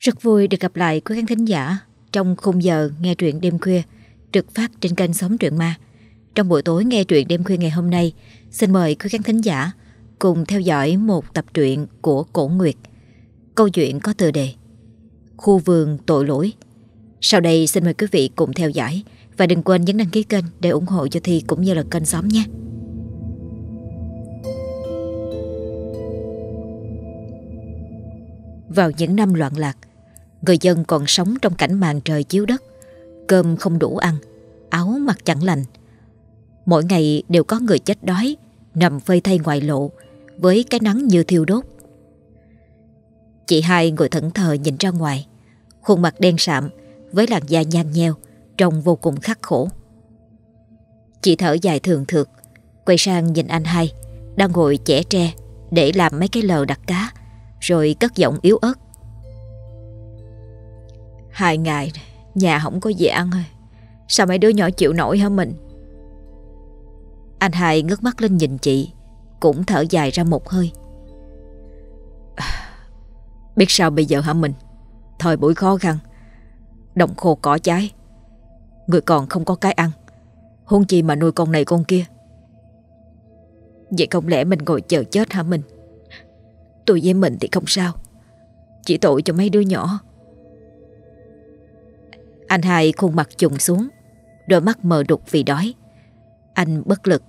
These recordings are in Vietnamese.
Rất vui được gặp lại quý khán thính giả trong khung giờ nghe truyện đêm khuya trực phát trên kênh Sống Truyện Ma. Trong buổi tối nghe truyện đêm khuya ngày hôm nay, xin mời quý khán thính giả cùng theo dõi một tập truyện của Cổ Nguyệt. Câu chuyện có tựa đề Khu vườn tội lỗi. Sau đây xin mời quý vị cùng theo dõi và đừng quên nhấn đăng ký kênh để ủng hộ cho Thi cũng như là kênh Sống nhé. Vào những năm loạn lạc, người dân còn sống trong cảnh màn trời chiếu đất, cơm không đủ ăn, áo mặc chẳng lành. Mỗi ngày đều có người chết đói, nằm phơi thay ngoài lộ, với cái nắng như thiêu đốt. Chị hai ngồi thẫn thờ nhìn ra ngoài, khuôn mặt đen sạm với làn da nhăn nheo, trông vô cùng khắc khổ. Chị thở dài thường thượt, quay sang nhìn anh hai, đang ngồi chẻ tre để làm mấy cái lờ đặt cá, rồi cất giọng yếu ớt. Hai ngày nhà không có gì ăn thôi sao mấy đứa nhỏ chịu nổi hả mình? Anh hai ngước mắt lên nhìn chị, cũng thở dài ra một hơi. Biết sao bây giờ hả mình? Thời buổi khó khăn, đồng khô cỏ cháy người còn không có cái ăn, hôn chi mà nuôi con này con kia. Vậy không lẽ mình ngồi chờ chết hả mình? Tôi với mình thì không sao Chỉ tội cho mấy đứa nhỏ anh hai khuôn mặt trùng xuống, Đôi mắt mờ đục vì đói. Anh bất lực,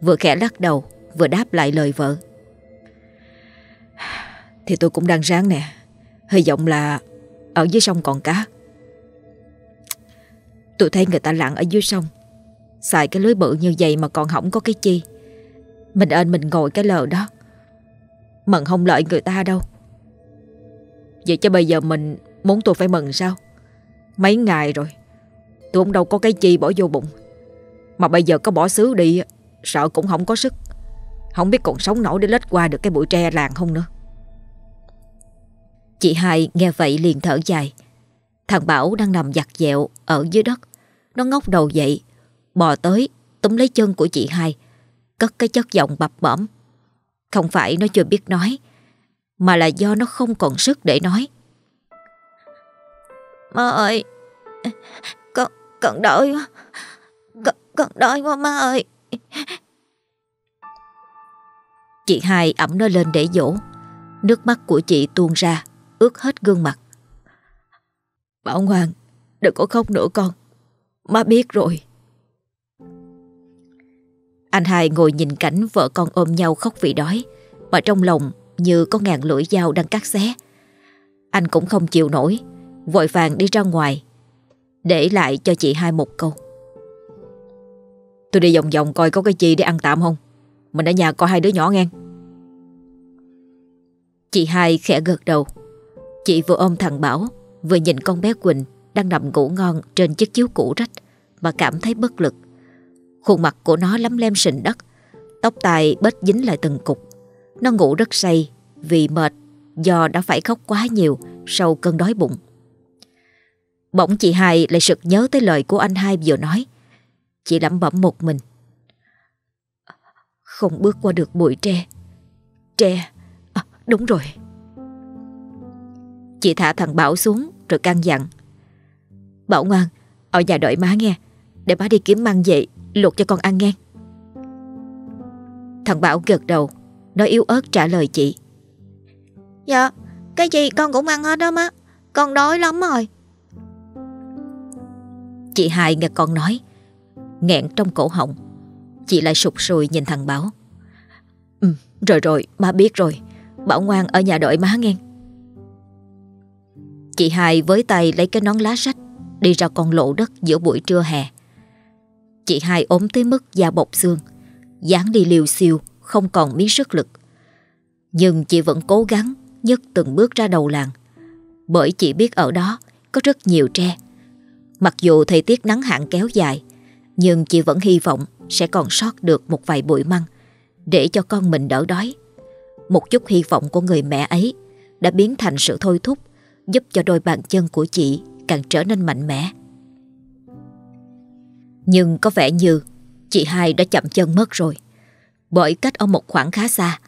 Vừa khẽ lắc đầu, Vừa đáp lại lời vợ. Thì tôi cũng đang ráng nè, Hy vọng là Ở dưới sông còn cá. Tôi thấy người ta lặn ở dưới sông, Xài cái lưới bự như vậy mà còn không có cái chi. Mình ơn mình ngồi cái lờ đó, Mận không lợi người ta đâu. Vậy cho bây giờ mình Muốn tôi phải mừng sao? Mấy ngày rồi, Tôi cũng đâu có cái chi bỏ vô bụng. Mà bây giờ có bỏ xứ đi, Sợ cũng không có sức. Không biết còn sống nổi để lết qua được cái bụi tre làng không nữa. Chị hai nghe vậy liền thở dài. Thằng Bảo đang nằm giặt dẹo Ở dưới đất. Nó ngóc đầu dậy, Bò tới, túm lấy chân của chị hai, Cất cái chất giọng bập bẩm. Không phải nó chưa biết nói, Mà là do nó không còn sức để nói. Má ơi. Con, con đói, quá. Con, con đói quá má ơi. Chị hai ẩm nó lên để dỗ. Nước mắt của chị tuôn ra Ướt hết gương mặt. Bảo ngoan Đừng có khóc nữa con. Má biết rồi. Anh hai ngồi nhìn cảnh vợ con ôm nhau khóc vì đói Mà trong lòng như có ngàn lưỡi dao đang cắt xé. Anh cũng không chịu nổi. Vội vàng đi ra ngoài, Để lại cho chị hai một câu. Tôi đi vòng vòng coi có cái gì để ăn tạm không? Mình ở nhà có hai đứa nhỏ nghe. Chị hai khẽ gật đầu. Chị vừa ôm thằng Bảo, Vừa nhìn con bé Quỳnh Đang nằm ngủ ngon trên chiếc chiếu cũ rách Mà cảm thấy bất lực. Khuôn mặt của nó lấm lem sình đất, Tóc tai bết dính lại từng cục. Nó ngủ rất say Vì mệt, Do đã phải khóc quá nhiều Sau cơn đói bụng. Bỗng chị hai lại sực nhớ tới lời của anh hai vừa nói. Chị lẩm bẩm một mình. Không bước qua được bụi tre. Tre. À, Đúng rồi. Chị thả thằng Bảo xuống Rồi căn dặn. Bảo ngoan Ở nhà đợi má nghe. Để má đi kiếm măng về Luộc cho con ăn nghe. Thằng Bảo gật đầu Nó yếu ớt trả lời chị. Dạ Cái gì con cũng ăn hết đó má. Con đói lắm rồi. Chị hai nghe con nói. Nghẹn trong cổ họng. Chị lại sụt sùi nhìn thằng Bảo. Ừ rồi rồi, má biết rồi. Bảo ngoan ở nhà đợi má nghe. Chị hai với tay lấy cái nón lá sách Đi ra con lộ đất giữa buổi trưa hè. Chị hai ốm tới mức da bọc xương, dáng đi liều xiêu, Không còn miếng sức lực. Nhưng chị vẫn cố gắng nhấc từng bước ra đầu làng. Bởi chị biết ở đó Có rất nhiều tre Mặc dù thời tiết nắng hạn kéo dài Nhưng chị vẫn hy vọng Sẽ còn sót được một vài bụi măng Để cho con mình đỡ đói Một chút hy vọng của người mẹ ấy Đã biến thành sự thôi thúc Giúp cho đôi bàn chân của chị Càng trở nên mạnh mẽ nhưng có vẻ như chị hai đã chậm chân mất rồi. Bởi cách ở một khoảng khá xa,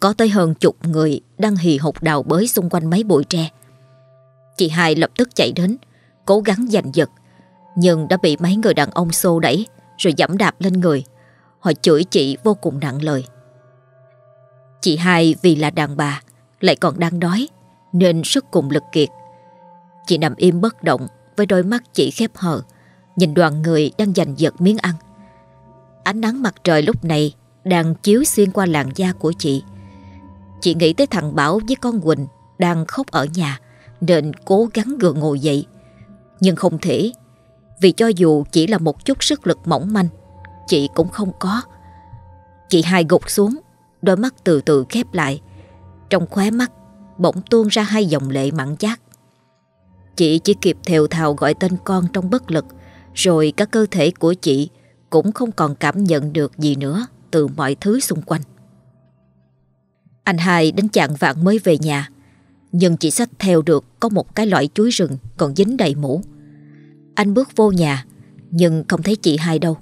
có tới hơn chục người đang hì hục đào bới xung quanh mấy bụi tre. Chị hai lập tức chạy đến, cố gắng giành giật, nhưng đã bị mấy người đàn ông xô đẩy rồi dẫm đạp lên người. Họ chửi chị vô cùng nặng lời. Chị hai vì là đàn bà, lại còn đang đói, nên sức cùng lực kiệt. Chị nằm im bất động với đôi mắt chị khép hờ, nhìn đoàn người đang giành giật miếng ăn. Ánh nắng mặt trời lúc này đang chiếu xuyên qua làn da của chị. Chị nghĩ tới thằng Bảo với con Quỳnh đang khóc ở nhà nên cố gắng gượng ngồi dậy. Nhưng không thể vì cho dù chỉ là một chút sức lực mỏng manh chị cũng không có. Chị hai gục xuống, đôi mắt từ từ khép lại. Trong khóe mắt bỗng tuôn ra hai dòng lệ mặn chát. Chị chỉ kịp thều thào gọi tên con trong bất lực rồi các cơ thể của chị cũng không còn cảm nhận được gì nữa từ mọi thứ xung quanh. Anh hai đến chạng vạn mới về nhà nhưng chỉ xách theo được có một cái loại chuối rừng còn dính đầy mũ. Anh bước vô nhà nhưng không thấy chị hai đâu.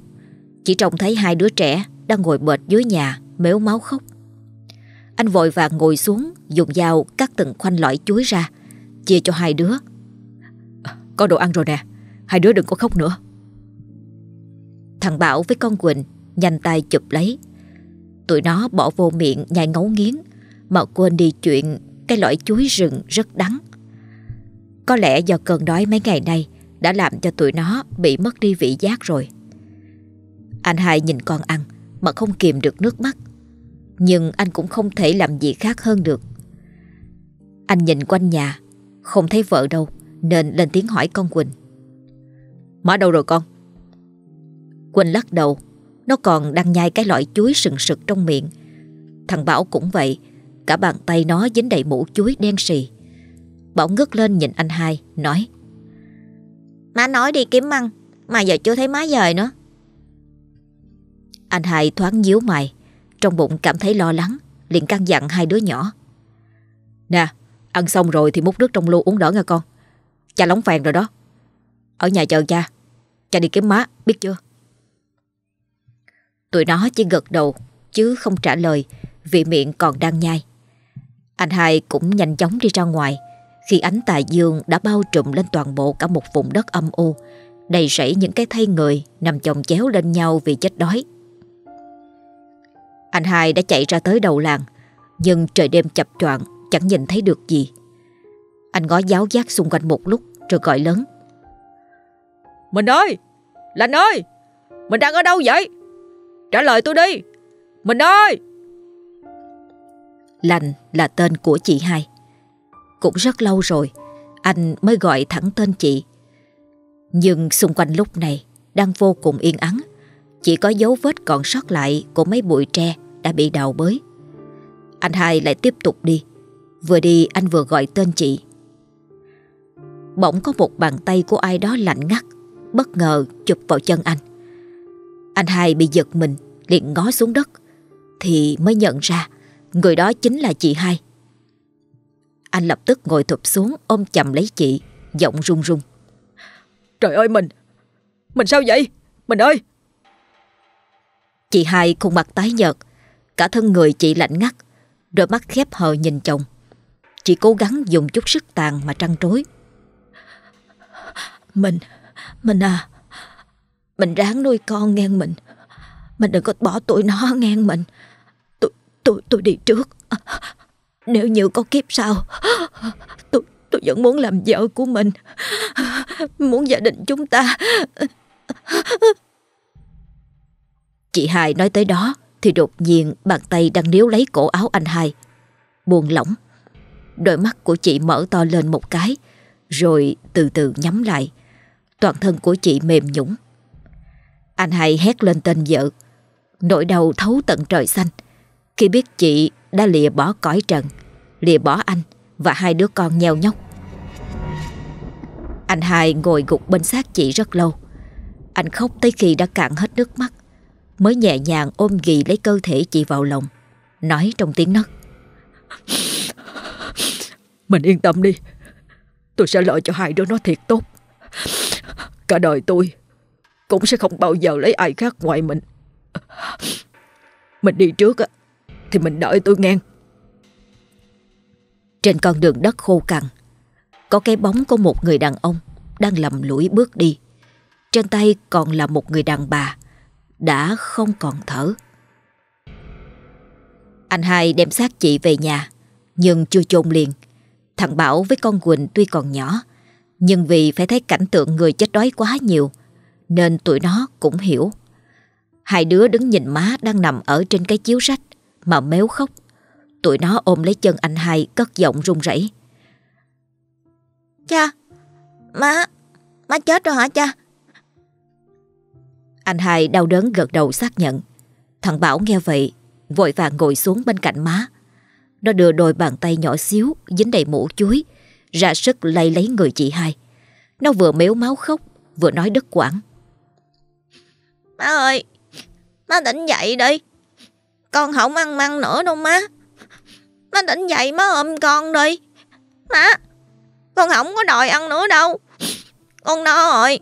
Chỉ trông thấy hai đứa trẻ đang ngồi bệt dưới nhà mếu máu khóc. Anh vội vàng ngồi xuống dùng dao cắt từng khoanh lõi chuối ra chia cho hai đứa. Có đồ ăn rồi nè, hai đứa đừng có khóc nữa. Thằng Bảo với con Quỳnh nhanh tay chụp lấy. Tụi nó bỏ vô miệng nhai ngấu nghiến mà quên đi chuyện cái loại chuối rừng rất đắng. Có lẽ do cơn đói mấy ngày nay đã làm cho tụi nó bị mất đi vị giác rồi. Anh hai nhìn con ăn mà không kìm được nước mắt. Nhưng anh cũng không thể làm gì khác hơn được. Anh nhìn quanh nhà, không thấy vợ đâu nên lên tiếng hỏi con Quỳnh. Má đâu rồi con? Quỳnh lắc đầu, nó còn đang nhai cái loại chuối sừng sực trong miệng. Thằng Bảo cũng vậy, cả bàn tay nó dính đầy mũ chuối đen xì. Bảo ngước lên nhìn anh hai, nói Má nói đi kiếm măng Mà giờ chưa thấy má dời nữa. Anh hai thoáng nhíu mày Trong bụng cảm thấy lo lắng liền căn dặn hai đứa nhỏ Nè Ăn xong rồi thì múc nước trong lu uống đỡ nha con Cha lóng phèn rồi đó. Ở nhà chờ cha Cha đi kiếm má biết chưa? Tụi nó chỉ gật đầu Chứ không trả lời Vì miệng còn đang nhai. Anh hai cũng nhanh chóng đi ra ngoài khi ánh tà dương đã bao trùm lên toàn bộ cả một vùng đất âm u, đầy rẫy những cái thây người nằm chồng chéo lên nhau vì chết đói. Anh hai đã chạy ra tới đầu làng, nhưng trời đêm chập choạng chẳng nhìn thấy được gì. Anh ngó giáo giác xung quanh một lúc rồi gọi lớn. Mình ơi! Lành ơi! Mình đang ở đâu vậy? Trả lời tôi đi! Mình ơi! Lành là tên của chị hai. Cũng rất lâu rồi, Anh mới gọi thẳng tên chị. Nhưng xung quanh lúc này Đang vô cùng yên ắng. Chỉ có dấu vết còn sót lại Của mấy bụi tre đã bị đào bới. Anh hai lại tiếp tục đi. Vừa đi, anh vừa gọi tên chị. Bỗng có một bàn tay của ai đó lạnh ngắt, Bất ngờ chụp vào chân anh. Anh hai bị giật mình, liền ngó xuống đất, Thì mới nhận ra Người đó chính là chị hai anh lập tức ngồi thụp xuống ôm chầm lấy chị, giọng run run. Trời ơi mình, mình sao vậy? Mình ơi! Chị hai khuôn mặt tái nhợt, cả thân người chị lạnh ngắt, đôi mắt khép hờ nhìn chồng. Chị cố gắng dùng chút sức tàn mà trăn trối. Mình, mình à, mình ráng nuôi con ngang mình. Mình đừng có bỏ tụi nó ngang mình tôi tôi đi trước. Nếu như có kiếp sau Tôi, tôi vẫn muốn làm vợ của mình. Muốn gia đình chúng ta. Chị hai nói tới đó Thì đột nhiên bàn tay đang níu lấy cổ áo anh hai. Buồn lỏng. Đôi mắt của chị mở to lên một cái Rồi từ từ nhắm lại. Toàn thân của chị mềm nhũng. Anh hai hét lên tên vợ. Nỗi đau thấu tận trời xanh. Khi biết chị đã lìa bỏ cõi trần, lìa bỏ anh và hai đứa con nheo nhóc. Anh hai ngồi gục bên xác chị rất lâu. Anh khóc tới khi đã cạn hết nước mắt, mới nhẹ nhàng ôm ghì lấy cơ thể chị vào lòng, nói trong tiếng nấc. Mình yên tâm đi, tôi sẽ lo cho hai đứa nó thiệt tốt. Cả đời tôi cũng sẽ không bao giờ lấy ai khác ngoài mình. Mình đi trước á thì mình đợi tôi ngang Trên con đường đất khô cằn, Có cái bóng của một người đàn ông đang lầm lũi bước đi. Trên tay còn là một người đàn bà, đã không còn thở. Anh hai đem xác chị về nhà, nhưng chưa chôn liền. Thằng Bảo với con Quỳnh tuy còn nhỏ, nhưng vì phải thấy cảnh tượng người chết đói quá nhiều, nên tụi nó cũng hiểu. Hai đứa đứng nhìn má đang nằm ở trên cái chiếu sách mà méo khóc. Tụi nó ôm lấy chân anh hai cất giọng run rẩy. Cha, má, má chết rồi hả cha? Anh hai đau đớn gật đầu xác nhận. Thằng Bảo nghe vậy, vội vàng ngồi xuống bên cạnh má. Nó đưa đôi bàn tay nhỏ xíu, dính đầy mũ chuối, ra sức lay lấy người chị hai. Nó vừa méo máu khóc, vừa nói đứt quãng. Má ơi, má tỉnh dậy đi. Con không ăn măng nữa đâu má. Má tỉnh dậy má ôm con đi. Má, con không có đòi ăn nữa đâu. Con no rồi.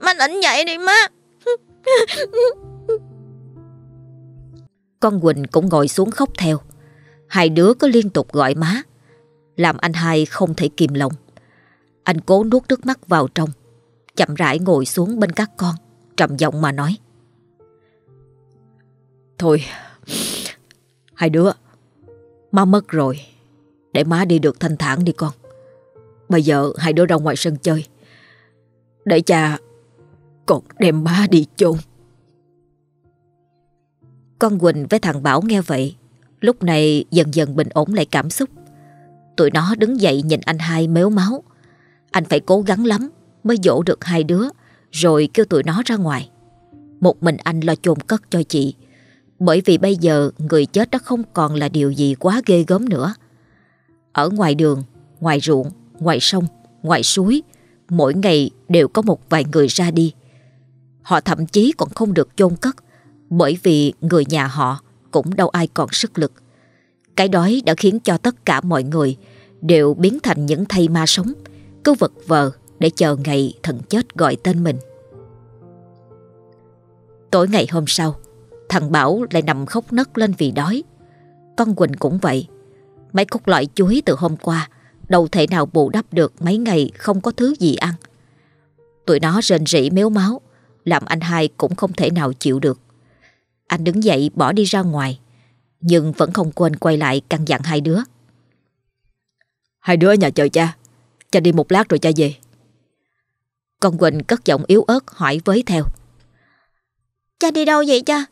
Má tỉnh dậy đi má. Con Quỳnh cũng ngồi xuống khóc theo. Hai đứa có liên tục gọi má. Làm anh hai không thể kìm lòng. Anh cố nuốt nước mắt vào trong. Chậm rãi ngồi xuống bên các con. Trầm giọng mà nói. Thôi, hai đứa, má mất rồi. Để má đi được thanh thản đi con. Bây giờ hai đứa ra ngoài sân chơi. Để cha còn đem má đi chôn. Con Quỳnh với thằng Bảo nghe vậy, lúc này dần dần bình ổn lại cảm xúc. Tụi nó đứng dậy nhìn anh hai méo máu. Anh phải cố gắng lắm mới dỗ được hai đứa, rồi kêu tụi nó ra ngoài. Một mình anh lo chôn cất cho chị, bởi vì bây giờ người chết đã không còn là điều gì quá ghê gớm nữa. Ở ngoài đường, ngoài ruộng, ngoài sông, ngoài suối, mỗi ngày đều có một vài người ra đi. Họ thậm chí còn không được chôn cất bởi vì người nhà họ cũng đâu ai còn sức lực. Cái đói đã khiến cho tất cả mọi người đều biến thành những thây ma sống, cứ vật vờ để chờ ngày thần chết gọi tên mình. Tối ngày hôm sau, thằng Bảo lại nằm khóc nấc lên vì đói. Con Quỳnh cũng vậy. Mấy cúc loại chuối từ hôm qua đâu thể nào bù đắp được mấy ngày không có thứ gì ăn. Tụi nó rên rỉ méo máu, làm anh hai cũng không thể nào chịu được. Anh đứng dậy bỏ đi ra ngoài, nhưng vẫn không quên quay lại căn dặn hai đứa. Hai đứa ở nhà chờ cha, cha đi một lát rồi cha về. Con Quỳnh cất giọng yếu ớt hỏi với theo. Cha đi đâu vậy cha?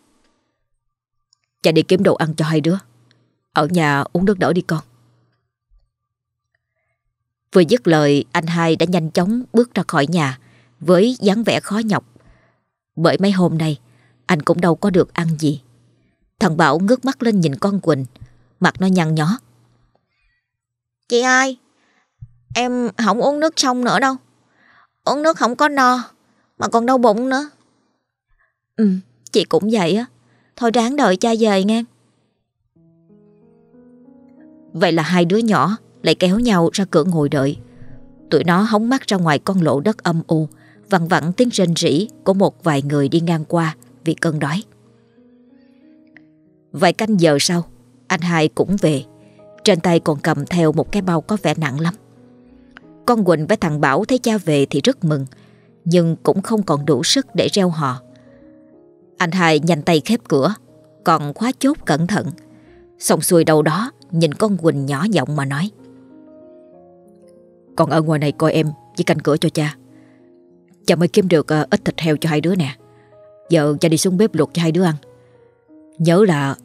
Cha đi kiếm đồ ăn cho hai đứa. Ở nhà uống nước đỡ đi con. Vừa dứt lời anh hai đã nhanh chóng bước ra khỏi nhà với dáng vẻ khó nhọc. Bởi mấy hôm nay anh cũng đâu có được ăn gì. Thằng Bảo ngước mắt lên nhìn con Quỳnh, mặt nó nhăn nhó. Chị hai, em không uống nước trong nữa đâu. Uống nước không có no, mà còn đau bụng nữa. Ừ, chị cũng vậy á. Thôi ráng đợi cha về nghe. Vậy là hai đứa nhỏ lại kéo nhau ra cửa ngồi đợi. Tụi nó hóng mắt ra ngoài con lộ đất âm u, vặn vặn tiếng rên rỉ của một vài người đi ngang qua vì cơn đói. Vài canh giờ sau, anh hai cũng về. Trên tay còn cầm theo một cái bao có vẻ nặng lắm. Con Quỳnh với thằng Bảo thấy cha về thì rất mừng, nhưng cũng không còn đủ sức để reo hò. Anh hai nhanh tay khép cửa, còn khóa chốt cẩn thận. Xong xuôi đâu đó, nhìn con Quỳnh nhỏ giọng mà nói. Còn ở ngoài này coi em chỉ canh cửa cho cha. Cha mới kiếm được uh, ít thịt heo cho hai đứa nè. Giờ cha đi xuống bếp luộc cho hai đứa ăn. Nhớ là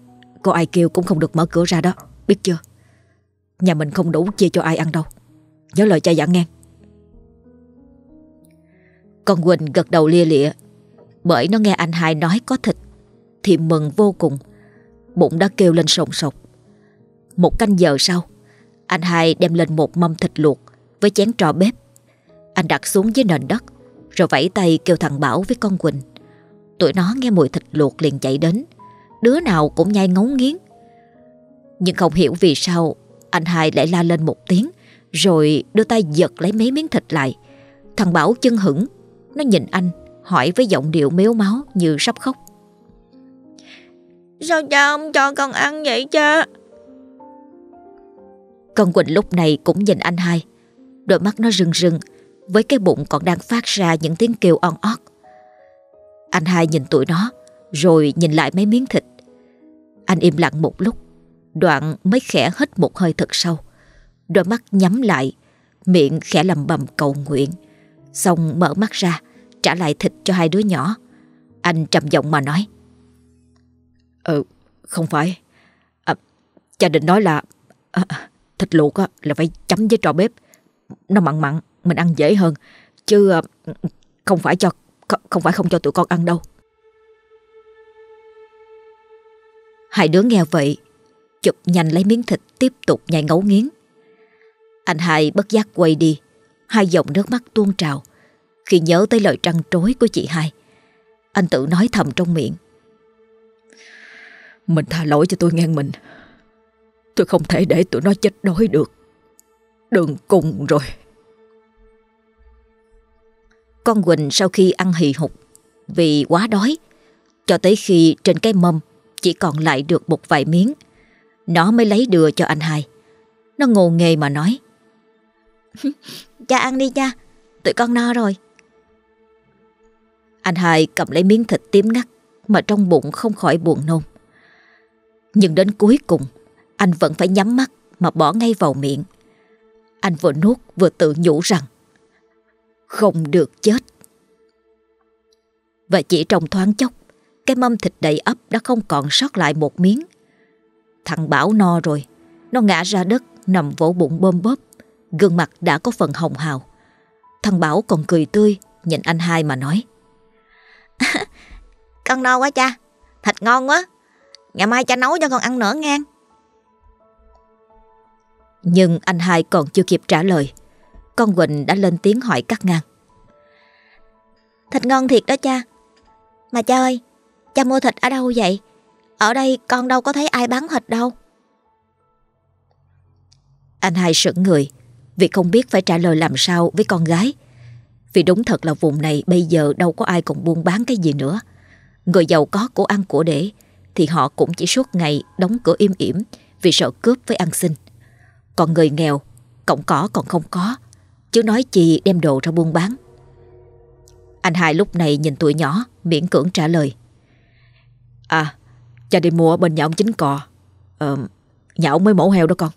có ai kêu cũng không được mở cửa ra đó, biết chưa? Nhà mình không đủ chia cho ai ăn đâu. Nhớ lời cha dặn nghe. Con Quỳnh gật đầu lia lịa bởi nó nghe anh hai nói có thịt thì mừng vô cùng. Bụng đã kêu lên sồn sột. Một canh giờ sau, anh hai đem lên một mâm thịt luộc với chén trò bếp. Anh đặt xuống dưới nền đất rồi vẫy tay kêu thằng Bảo với con Quỳnh. Tụi nó nghe mùi thịt luộc liền chạy đến. Đứa nào cũng nhai ngấu nghiến. Nhưng không hiểu vì sao anh hai lại la lên một tiếng rồi đưa tay giật lấy mấy miếng thịt lại. Thằng Bảo chân hững, nó nhìn anh hỏi với giọng điệu méo máu như sắp khóc. Sao cha không cho con ăn vậy cha? Con Quỳnh lúc này cũng nhìn anh hai Đôi mắt nó rưng rưng Với cái bụng còn đang phát ra những tiếng kêu on ót Anh hai nhìn tụi nó Rồi nhìn lại mấy miếng thịt Anh im lặng một lúc Đoạn mới khẽ hít một hơi thật sâu Đôi mắt nhắm lại Miệng khẽ lầm bầm cầu nguyện Xong mở mắt ra Trả lại thịt cho hai đứa nhỏ. Anh trầm giọng mà nói. Ừ không phải. À, Cha định nói là à, Thịt luộc á, là phải chấm với trò bếp. Nó mặn mặn Mình ăn dễ hơn. Chứ à, không phải cho Không phải không cho tụi con ăn đâu. Hai đứa nghe vậy Chụp nhanh lấy miếng thịt Tiếp tục nhai ngấu nghiến. Anh hai bất giác quay đi Hai dòng nước mắt tuôn trào khi nhớ tới lời trăn trối của chị hai. Anh tự nói thầm trong miệng. Mình tha lỗi cho tôi ngang mình. Tôi không thể để tụi nó chết đói được. Đường cùng rồi. Con Quỳnh sau khi ăn hì hục Vì quá đói, Cho tới khi trên cái mâm Chỉ còn lại được một vài miếng, Nó mới lấy đưa cho anh hai. Nó ngồ nghề mà nói, Cha ăn đi cha, Tụi con no rồi. Anh hai cầm lấy miếng thịt tím ngắt, Mà trong bụng không khỏi buồn nôn. Nhưng đến cuối cùng, Anh vẫn phải nhắm mắt Mà bỏ ngay vào miệng. Anh vừa nuốt vừa tự nhủ rằng, Không được chết. Và chỉ trong thoáng chốc, Cái mâm thịt đầy ấp đã không còn sót lại một miếng. Thằng Bảo no rồi, Nó ngã ra đất, Nằm vỗ bụng bơm bóp, Gương mặt đã có phần hồng hào. Thằng Bảo còn cười tươi, Nhìn anh hai mà nói Con no quá cha. Thịt ngon quá. Ngày mai cha nấu cho con ăn nữa ngang. Nhưng anh hai còn chưa kịp trả lời. Con Quỳnh đã lên tiếng hỏi cắt ngang. Thịt ngon thiệt đó cha. Mà cha ơi, Cha mua thịt ở đâu vậy? Ở đây con đâu có thấy ai bán thịt đâu. Anh hai sững người Vì không biết phải trả lời làm sao với con gái. Vì đúng thật là vùng này Bây giờ đâu có ai còn buôn bán cái gì nữa. Người giàu có của ăn của để, Thì họ cũng chỉ suốt ngày Đóng cửa im ỉm Vì sợ cướp với ăn xin. Còn người nghèo, cổng có còn không có, Chứ nói chi đem đồ ra buôn bán. Anh hai lúc này nhìn tuổi nhỏ, Miễn cưỡng trả lời. À Cha đi mua ở bên nhà ông chính cò. Ờ Nhà ông mới mổ heo đó con.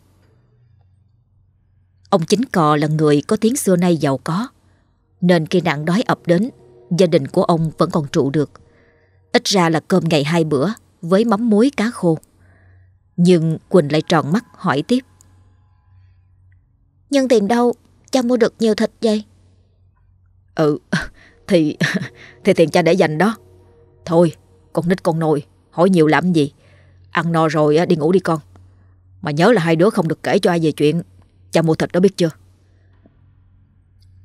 Ông chính cò là người có tiếng xưa nay giàu có. Nên khi nạn đói ập đến Gia đình của ông vẫn còn trụ được. Ít ra là cơm ngày hai bữa Với mắm muối cá khô. Nhưng Quỳnh lại tròn mắt hỏi tiếp. Nhưng tiền đâu? Cha mua được nhiều thịt vậy? Ừ Thì thì tiền cha để dành đó. Thôi con nít con nồi Hỏi nhiều làm gì? Ăn no rồi đi ngủ đi con. Mà nhớ là hai đứa không được kể cho ai về chuyện. Cha mua thịt đó biết chưa?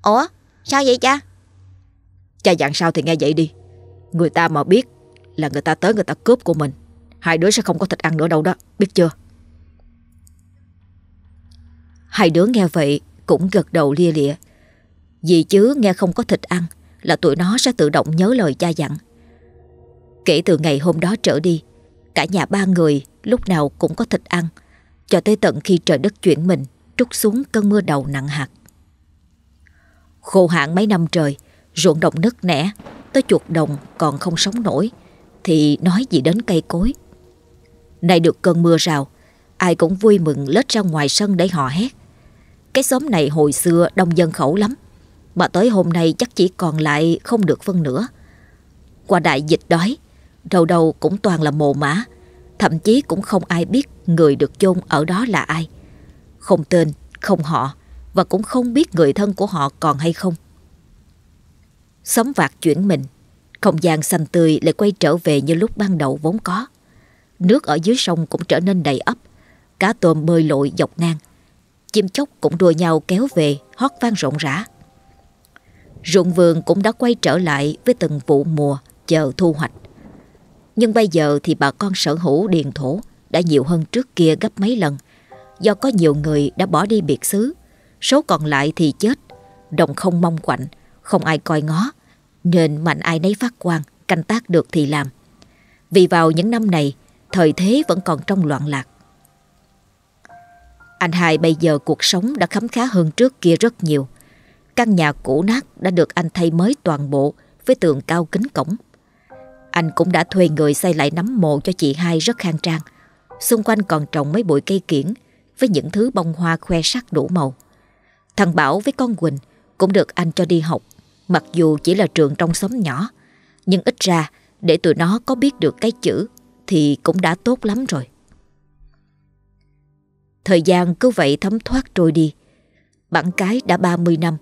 Ủa sao vậy cha? Cha dặn sao thì nghe vậy đi. Người ta mà biết là người ta tới người ta cướp của mình, Hai đứa sẽ không có thịt ăn nữa đâu đó, Biết chưa? Hai đứa nghe vậy cũng gật đầu lia lịa. Vì chứ nghe không có thịt ăn Là tụi nó sẽ tự động nhớ lời cha dặn. Kể từ ngày hôm đó trở đi, Cả nhà ba người lúc nào cũng có thịt ăn, Cho tới tận khi trời đất chuyển mình, Trút xuống cơn mưa đầu nặng hạt. Khô hạn mấy năm trời Ruộng đồng nứt nẻ Tới chuột đồng còn không sống nổi Thì nói gì đến cây cối. Nay được cơn mưa rào Ai cũng vui mừng lết ra ngoài sân để hò hét. Cái xóm này hồi xưa đông dân khẩu lắm Mà tới hôm nay chắc chỉ còn lại không được phân nữa Qua đại dịch đói Đầu đầu cũng toàn là mồ mã Thậm chí cũng không ai biết người được chôn ở đó là ai. Không tên, không họ và cũng không biết người thân của họ còn hay không. Sấm vạc chuyển mình, Không gian xanh tươi lại quay trở về như lúc ban đầu vốn có. Nước ở dưới sông cũng trở nên đầy ấp, Cá tôm bơi lội dọc ngang. Chim chóc cũng đua nhau kéo về, hót vang rộn rã. Ruộng vườn cũng đã quay trở lại với từng vụ mùa chờ thu hoạch. Nhưng bây giờ thì bà con sở hữu điền thổ đã nhiều hơn trước kia gấp mấy lần, Do có nhiều người đã bỏ đi biệt xứ. Số còn lại thì chết Đồng không mong quạnh, Không ai coi ngó, Nên mạnh ai nấy phát quan Canh tác được thì làm Vì vào những năm này, Thời thế vẫn còn trong loạn lạc Anh hai bây giờ cuộc sống đã khấm khá hơn trước kia rất nhiều. Căn nhà cũ nát đã được anh thay mới toàn bộ với tường cao kính cổng. Anh cũng đã thuê người xây lại nấm mộ cho chị hai rất khang trang. Xung quanh còn trồng mấy bụi cây kiển với những thứ bông hoa khoe sắc đủ màu. Thằng Bảo với con Quỳnh cũng được anh cho đi học, mặc dù chỉ là trường trong xóm nhỏ. Nhưng ít ra để tụi nó có biết được cái chữ thì cũng đã tốt lắm rồi. Thời gian cứ vậy thấm thoát trôi đi. Bản cái đã 30 năm.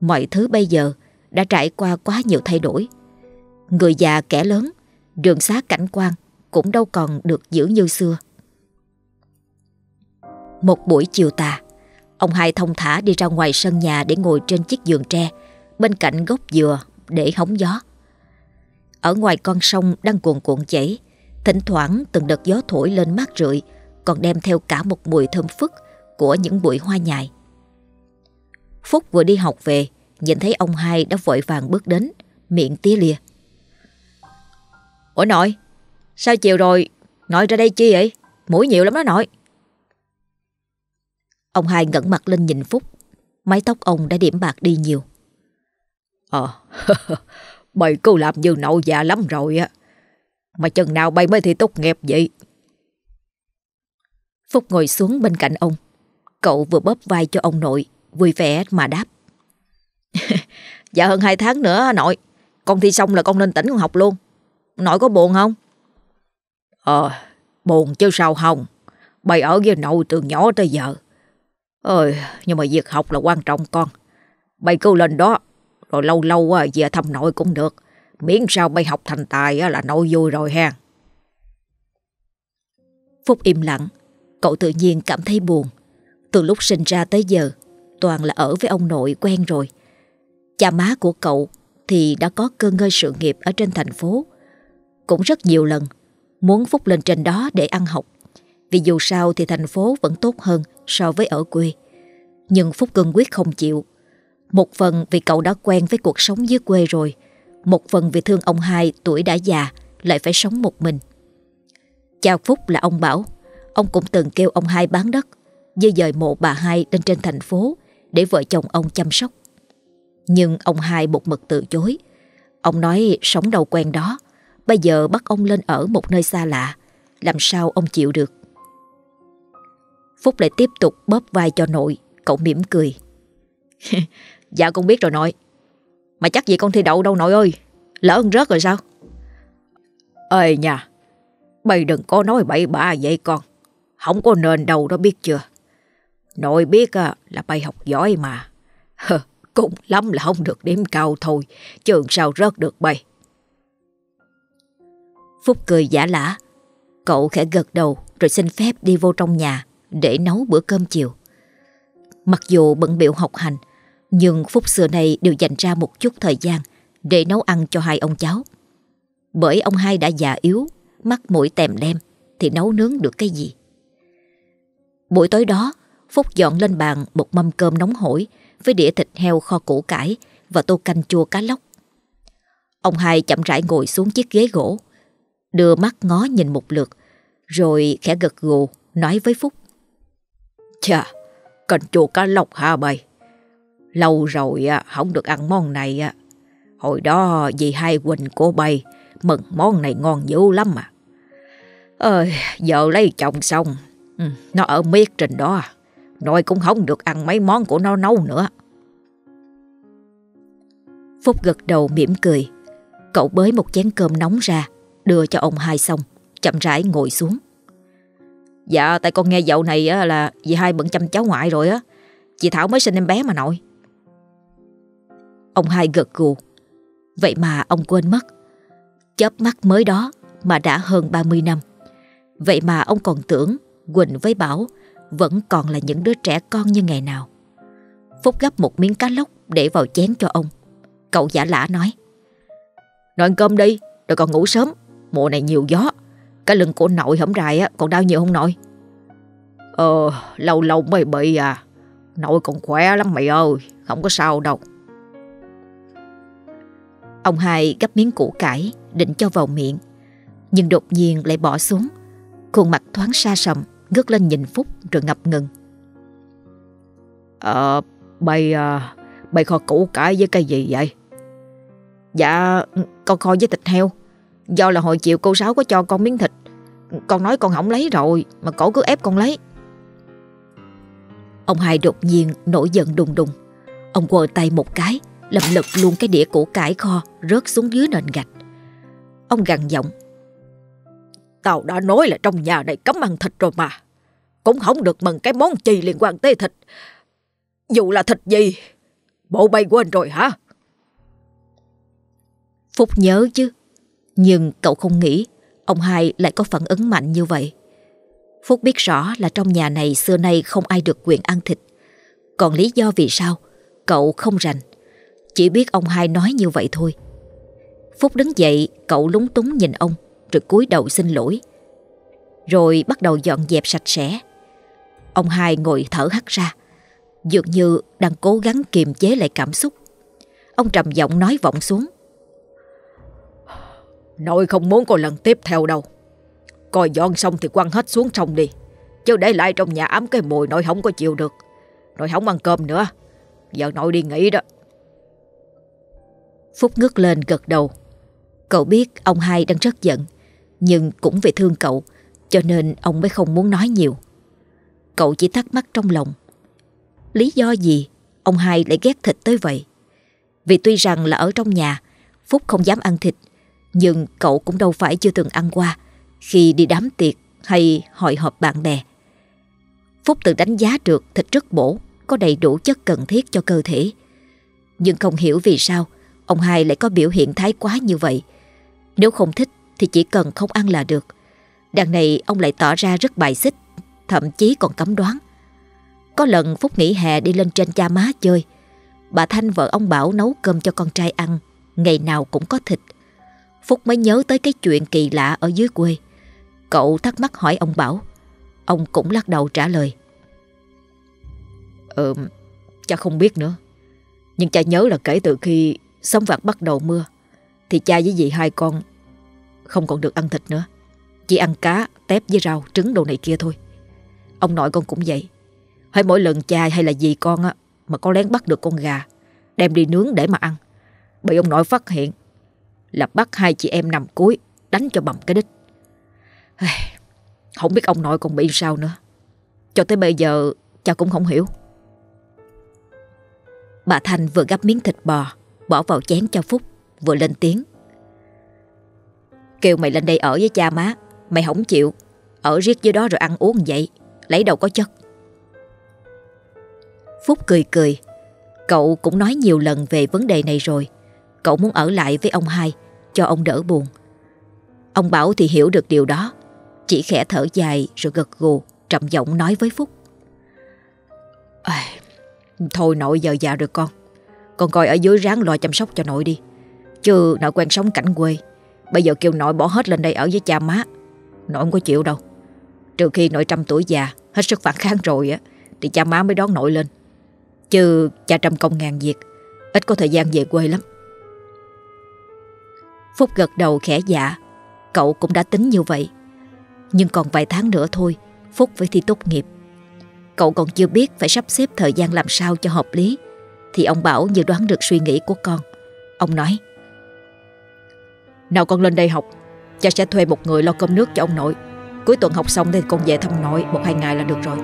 Mọi thứ bây giờ đã trải qua quá nhiều thay đổi. Người già kẻ lớn, đường xá cảnh quan cũng đâu còn được giữ như xưa. Một buổi chiều tà, ông hai thông thả đi ra ngoài sân nhà để ngồi trên chiếc giường tre bên cạnh gốc dừa để hóng gió. Ở ngoài con sông đang cuồn cuộn chảy, thỉnh thoảng từng đợt gió thổi lên mát rượi còn đem theo cả một mùi thơm phức của những bụi hoa nhài. Phúc vừa đi học về, nhìn thấy ông hai đã vội vàng bước đến, miệng tía lìa. Ủa nội, sao chiều rồi, nội ra đây chi vậy? Mũi nhiều lắm đó nội. Ông hai ngẩng mặt lên nhìn Phúc, mái tóc ông đã điểm bạc đi nhiều. Ờ, bày cô làm như nội già lắm rồi á. Mà chừng nào bay mới thi tốt nghiệp vậy? Phúc ngồi xuống bên cạnh ông. Cậu vừa bóp vai cho ông nội, vui vẻ mà đáp. dạ hơn hai tháng nữa nội, con thi xong là con lên tỉnh con học luôn. Nội có buồn không? Ờ, buồn chứ sao không. Bay ở với nội từ nhỏ tới giờ. Ơi, nhưng mà việc học là quan trọng con. Bay cứ lên đó, rồi lâu lâu về thăm nội cũng được. Miễn sao bay học thành tài là nội vui rồi ha. Phúc im lặng, cậu tự nhiên cảm thấy buồn. Từ lúc sinh ra tới giờ, toàn là ở với ông nội quen rồi. Cha má của cậu thì đã có cơ ngơi sự nghiệp ở trên thành phố. Cũng rất nhiều lần muốn Phúc lên trên đó để ăn học. Vì dù sao thì thành phố vẫn tốt hơn so với ở quê. Nhưng Phúc cương quyết không chịu. Một phần vì cậu đã quen với cuộc sống dưới quê rồi. Một phần vì thương ông hai tuổi đã già lại phải sống một mình. Cha Phúc là ông Bảo. Ông cũng từng kêu ông hai bán đất, di dời mộ bà hai lên trên thành phố để vợ chồng ông chăm sóc. Nhưng ông hai một mực từ chối. Ông nói sống đâu quen đó, bây giờ bắt ông lên ở một nơi xa lạ, làm sao ông chịu được. Phúc lại tiếp tục bóp vai cho nội, cậu mỉm cười. dạ con biết rồi nội. Mà chắc gì con thi đậu đâu nội ơi, lỡ con rớt rồi sao? Ơi nha, Bày đừng có nói bậy bạ vậy con. Không có nền đâu đó biết chưa. Nội biết là bay học giỏi mà. Cũng lắm là không được điểm cao thôi, trường sao rớt được bay. Phúc cười giả lả, cậu khẽ gật đầu rồi xin phép đi vô trong nhà để nấu bữa cơm chiều. Mặc dù bận biểu học hành, nhưng Phúc xưa này đều dành ra một chút thời gian để nấu ăn cho hai ông cháu. Bởi ông hai đã già yếu, mắt mũi tèm đen, thì nấu nướng được cái gì? Buổi tối đó, Phúc dọn lên bàn một mâm cơm nóng hổi với đĩa thịt heo kho củ cải và tô canh chua cá lóc. Ông hai chậm rãi ngồi xuống chiếc ghế gỗ, đưa mắt ngó nhìn một lượt, rồi khẽ gật gù nói với Phúc. Chà, canh chua cá lóc hả bầy? Lâu rồi không được ăn món này. Hồi đó dì hai Quỳnh của bầy mừng món này ngon dữ lắm mà. Ơi, giờ lấy chồng xong, ừ, nó ở miết trên đó. À. Nội cũng không được ăn mấy món của nó nấu nữa. Phúc gật đầu mỉm cười. Cậu bới một chén cơm nóng ra, đưa cho ông hai xong, chậm rãi ngồi xuống. Dạ, tại con nghe dạo này á, là dì hai bận chăm cháu ngoại rồi á. Chị Thảo mới sinh em bé mà nội. Ông hai gật gù. Vậy mà ông quên mất. Chớp mắt mới đó mà đã hơn 30 năm. Vậy mà ông còn tưởng Quỳnh với Bảo vẫn còn là những đứa trẻ con như ngày nào. Phúc gấp một miếng cá lóc để vào chén cho ông. Cậu giả lả nói. Nói ăn cơm đi, rồi còn ngủ sớm. Mùa này nhiều gió. Cái lưng của nội hổng rài á, còn đau nhiều không nội? Ờ, lâu lâu mới bị à. Nội còn khỏe lắm mày ơi, không có sao đâu. Ông hai gấp miếng củ cải định cho vào miệng. Nhưng đột nhiên lại bỏ xuống. Khuôn mặt thoáng xa sầm, ngước lên nhìn Phúc rồi ngập ngừng. Ờ, bày, à, bày kho củ cải với cái gì vậy? Dạ, con kho với thịt heo. Do là hồi chiều cô Sáu có cho con miếng thịt. Con nói con không lấy rồi, mà cổ cứ ép con lấy. Ông hai đột nhiên nổi giận đùng đùng. Ông quờ tay một cái, làm lật luôn cái đĩa củ cải kho rớt xuống dưới nền gạch. Ông gằn giọng. Tao đã nói là trong nhà này cấm ăn thịt rồi mà. Cũng không được mừng cái món chi liên quan tới thịt. Dù là thịt gì, bộ bay quên rồi hả? Phúc nhớ chứ, nhưng cậu không nghĩ ông hai lại có phản ứng mạnh như vậy. Phúc biết rõ là trong nhà này xưa nay không ai được quyền ăn thịt. Còn lý do vì sao, cậu không rành. Chỉ biết ông hai nói như vậy thôi. Phúc đứng dậy, cậu lúng túng nhìn ông, rồi cúi đầu xin lỗi. Rồi bắt đầu dọn dẹp sạch sẽ. Ông hai ngồi thở hắt ra, dường như đang cố gắng kiềm chế lại cảm xúc. Ông trầm giọng nói vọng xuống. Nội không muốn có lần tiếp theo đâu. Coi dọn xong thì quăng hết xuống sông đi. Chứ để lại trong nhà ấm cái mùi nội không có chịu được. Nội không ăn cơm nữa. Giờ nội đi nghỉ đó. Phúc ngước lên gật đầu. Cậu biết ông hai đang rất giận. Nhưng cũng vì thương cậu, cho nên ông mới không muốn nói nhiều. Cậu chỉ thắc mắc trong lòng. Lý do gì ông hai lại ghét thịt tới vậy? Vì tuy rằng là ở trong nhà, Phúc không dám ăn thịt nhưng cậu cũng đâu phải chưa từng ăn qua. Khi đi đám tiệc hay hội họp bạn bè, Phúc tự đánh giá được thịt rất bổ, Có đầy đủ chất cần thiết cho cơ thể. Nhưng không hiểu vì sao, Ông hai lại có biểu hiện thái quá như vậy. Nếu không thích thì chỉ cần không ăn là được. Đằng này ông lại tỏ ra rất bài xích, Thậm chí còn cấm đoán. Có lần Phúc nghỉ hè đi lên trên cha má chơi. Bà Thanh vợ ông Bảo nấu cơm cho con trai ăn, Ngày nào cũng có thịt. Phúc mới nhớ tới cái chuyện kỳ lạ ở dưới quê. Cậu thắc mắc hỏi ông Bảo. Ông cũng lắc đầu trả lời. Ừ, cha không biết nữa. Nhưng cha nhớ là kể từ khi sóng vạt bắt đầu mưa Thì cha với dì hai con Không còn được ăn thịt nữa. Chỉ ăn cá, tép với rau, trứng đồ này kia thôi. Ông nội con cũng vậy. Hay mỗi lần cha hay là dì con á Mà có lén bắt được con gà Đem đi nướng để mà ăn. Bị ông nội phát hiện là bắt hai chị em nằm cuối Đánh cho bầm cái đít. Không biết ông nội còn bị sao nữa. Cho tới bây giờ, cha cũng không hiểu. Bà Thanh vừa gắp miếng thịt bò, Bỏ vào chén cho Phúc, Vừa lên tiếng. Kêu mày lên đây ở với cha má, Mày không chịu. Ở riết dưới đó rồi ăn uống vậy, Lấy đâu có chất. Phúc cười cười. Cậu cũng nói nhiều lần về vấn đề này rồi. Cậu muốn ở lại với ông hai cho ông đỡ buồn. Ông Bảo thì hiểu được điều đó Chỉ khẽ thở dài rồi gật gù Trầm giọng nói với Phúc. À, Thôi nội giờ già rồi con Con coi ở dưới ráng lo chăm sóc cho nội đi. Chứ nội quen sống cảnh quê Bây giờ kêu nội bỏ hết lên đây ở với cha má Nội không có chịu đâu. Trừ khi nội trăm tuổi già Hết sức phản kháng rồi á Thì cha má mới đón nội lên. Chứ cha trăm công ngàn việc Ít có thời gian về quê lắm. Phúc gật đầu khẽ dạ. Cậu cũng đã tính như vậy. Nhưng còn vài tháng nữa thôi, Phúc phải thi tốt nghiệp. Cậu còn chưa biết phải sắp xếp thời gian làm sao cho hợp lý. Thì ông Bảo như đoán được suy nghĩ của con. Ông nói, Nào con lên đây học, Cha sẽ thuê một người lo cơm nước cho ông nội. Cuối tuần học xong thì con về thăm nội Một hai ngày là được rồi.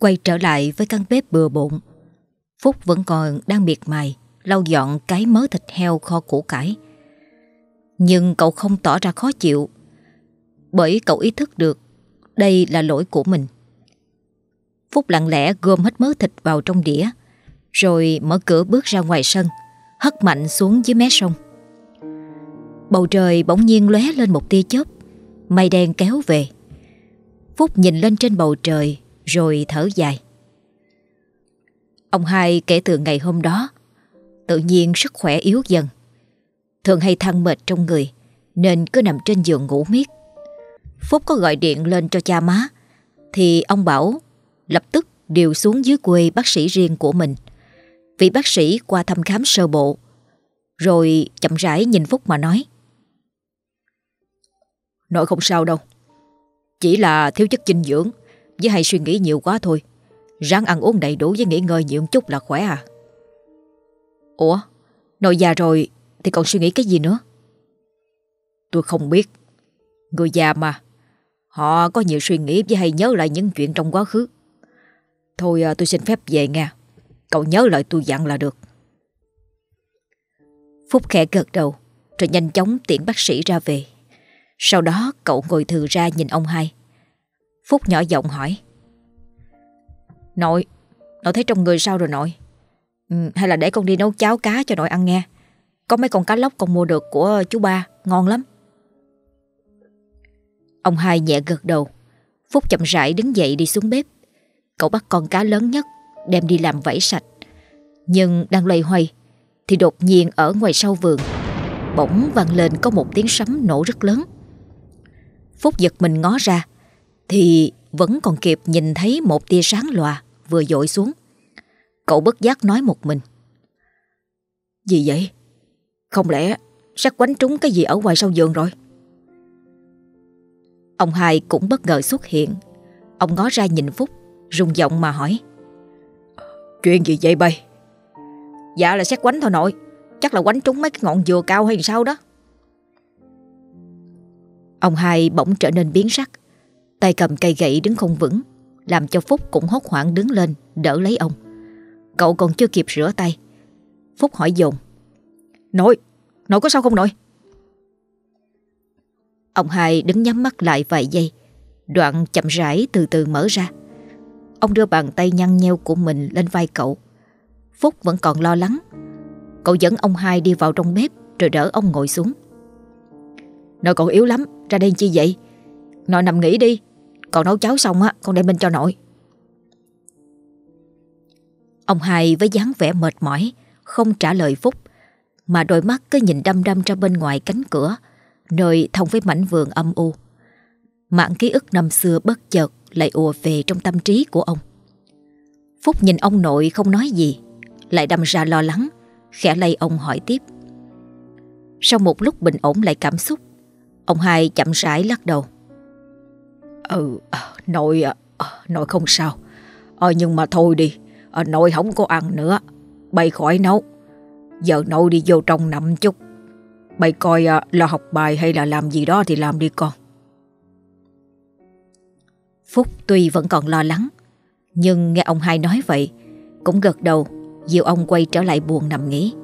Quay trở lại với căn bếp bừa bộn. Phúc vẫn còn đang miệt mài, Lau dọn cái mớ thịt heo kho củ cải. Nhưng cậu không tỏ ra khó chịu, Bởi cậu ý thức được Đây là lỗi của mình. Phúc lặng lẽ gom hết mớ thịt vào trong đĩa, Rồi mở cửa bước ra ngoài sân, Hất mạnh xuống dưới mé sông. Bầu trời bỗng nhiên lóe lên một tia chớp, Mây đen kéo về. Phúc nhìn lên trên bầu trời rồi thở dài. Ông hai kể từ ngày hôm đó, tự nhiên sức khỏe yếu dần. Thường hay thăng mệt trong người, nên cứ nằm trên giường ngủ miết. Phúc có gọi điện lên cho cha má, thì ông bảo lập tức điều xuống dưới quê bác sĩ riêng của mình. Vị bác sĩ qua thăm khám sơ bộ Rồi chậm rãi nhìn Phúc mà nói Nội không sao đâu Chỉ là thiếu chất dinh dưỡng với hay suy nghĩ nhiều quá thôi. Ráng ăn uống đầy đủ với nghỉ ngơi nhiều chút là khỏe à. Ủa, Nội già rồi thì còn suy nghĩ cái gì nữa? Tôi không biết. Người già mà. Họ có nhiều suy nghĩ với hay nhớ lại những chuyện trong quá khứ. Thôi à, tôi xin phép về nha Cậu nhớ lời tôi dặn là được. Phúc khẽ gật đầu, Rồi nhanh chóng tiễn bác sĩ ra về. Sau đó, cậu ngồi thừa ra nhìn ông hai. Phúc nhỏ giọng hỏi. Nội Nội thấy trong người sao rồi nội? Ừ, Hay là để con đi nấu cháo cá cho nội ăn nghe. Có mấy con cá lóc con mua được của chú ba Ngon lắm. Ông hai nhẹ gật đầu. Phúc chậm rãi đứng dậy đi xuống bếp. Cậu bắt con cá lớn nhất Đem đi làm vẫy sạch. Nhưng đang loay hoay Thì đột nhiên ở ngoài sau vườn Bỗng vang lên có một tiếng sấm nổ rất lớn. Phúc giật mình ngó ra thì vẫn còn kịp nhìn thấy một tia sáng lòa Vừa dội xuống. Cậu bất giác nói một mình. Gì vậy? Không lẽ sắc quánh trúng cái gì ở ngoài sau giường rồi? Ông hai cũng bất ngờ xuất hiện. Ông ngó ra nhìn Phúc, rung giọng mà hỏi. Chuyện gì vậy bay? Dạ là xét quánh thôi nội. Chắc là quánh trúng mấy cái ngọn dừa cao hay sao đó. Ông hai bỗng trở nên biến sắc. Tay cầm cây gậy đứng không vững Làm cho Phúc cũng hốt hoảng đứng lên Đỡ lấy ông. Cậu còn chưa kịp rửa tay. Phúc hỏi dồn Nội, nội có sao không nội? Ông hai đứng nhắm mắt lại vài giây Đoạn chậm rãi từ từ mở ra. Ông đưa bàn tay nhăn nheo của mình lên vai cậu. Phúc vẫn còn lo lắng. Cậu dẫn ông hai đi vào trong bếp Rồi đỡ ông ngồi xuống. Nội còn yếu lắm Ra đây chi vậy? Nội nằm nghỉ đi. Còn nấu cháo xong á Con đem bên cho nội Ông hai với dáng vẻ mệt mỏi Không trả lời Phúc Mà đôi mắt cứ nhìn đăm đăm ra bên ngoài cánh cửa Nơi thông với mảnh vườn âm u Mạng ký ức năm xưa bất chợt lại ùa về trong tâm trí của ông. Phúc nhìn ông nội không nói gì, lại đâm ra lo lắng, khẽ lay ông hỏi tiếp. Sau một lúc bình ổn lại cảm xúc, ông hai chậm rãi lắc đầu. Ừ, nội, ờ, nội không sao. Ờ, nhưng mà thôi đi, ờ, nội không có ăn nữa, bay khỏi nấu. Giờ nội đi vô trong nằm chút. Bay coi ờ, là học bài hay là làm gì đó thì làm đi con. Phúc tuy vẫn còn lo lắng Nhưng nghe ông hai nói vậy Cũng gật đầu Dìu ông quay trở lại buồn nằm nghỉ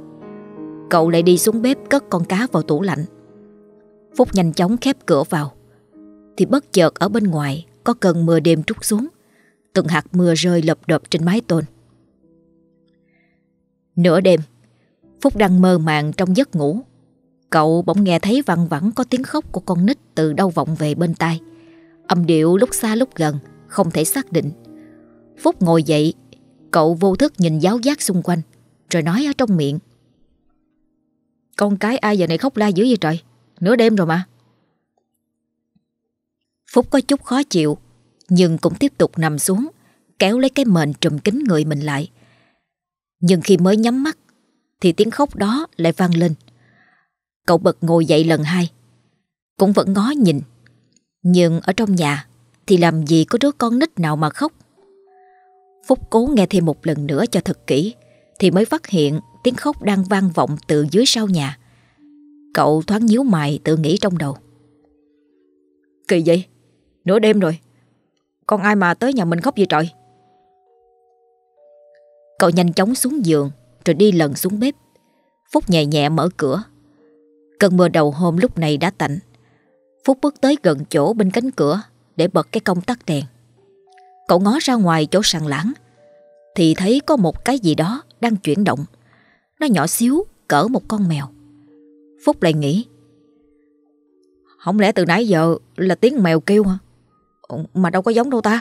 Cậu lại đi xuống bếp cất con cá vào tủ lạnh Phúc nhanh chóng khép cửa vào thì bất chợt ở bên ngoài Có cơn mưa đêm trút xuống. Từng hạt mưa rơi lập đập trên mái tôn. Nửa đêm, Phúc đang mơ màng trong giấc ngủ. Cậu bỗng nghe thấy văng vẳng có tiếng khóc của con nít từ đâu vọng về bên tai. Âm điệu lúc xa lúc gần, Không thể xác định. Phúc ngồi dậy, Cậu vô thức nhìn giáo giác xung quanh, Rồi nói ở trong miệng. Con cái ai giờ này khóc la dữ vậy trời? Nửa đêm rồi mà. Phúc có chút khó chịu, Nhưng cũng tiếp tục nằm xuống, Kéo lấy cái mền trùm kín người mình lại Nhưng khi mới nhắm mắt, Thì tiếng khóc đó lại vang lên Cậu bật ngồi dậy lần hai, Cũng vẫn ngó nhìn, nhưng ở trong nhà thì làm gì có đứa con nít nào mà khóc. Phúc cố nghe thêm một lần nữa cho thật kỹ, thì mới phát hiện tiếng khóc đang vang vọng từ dưới sau nhà. Cậu thoáng nhíu mày tự nghĩ trong đầu. Kỳ vậy? Nửa đêm rồi. Con ai mà tới nhà mình khóc vậy trời? Cậu nhanh chóng xuống giường, rồi đi lần xuống bếp. Phúc nhẹ nhẹ mở cửa. Cơn mưa đầu hôm lúc này đã tạnh. Phúc bước tới gần chỗ bên cánh cửa để bật cái công tắc đèn. Cậu ngó ra ngoài chỗ sàn lãng thì thấy có một cái gì đó đang chuyển động. Nó nhỏ xíu, cỡ một con mèo. Phúc lại nghĩ, Không lẽ từ nãy giờ là tiếng mèo kêu hả? Mà đâu có giống đâu ta.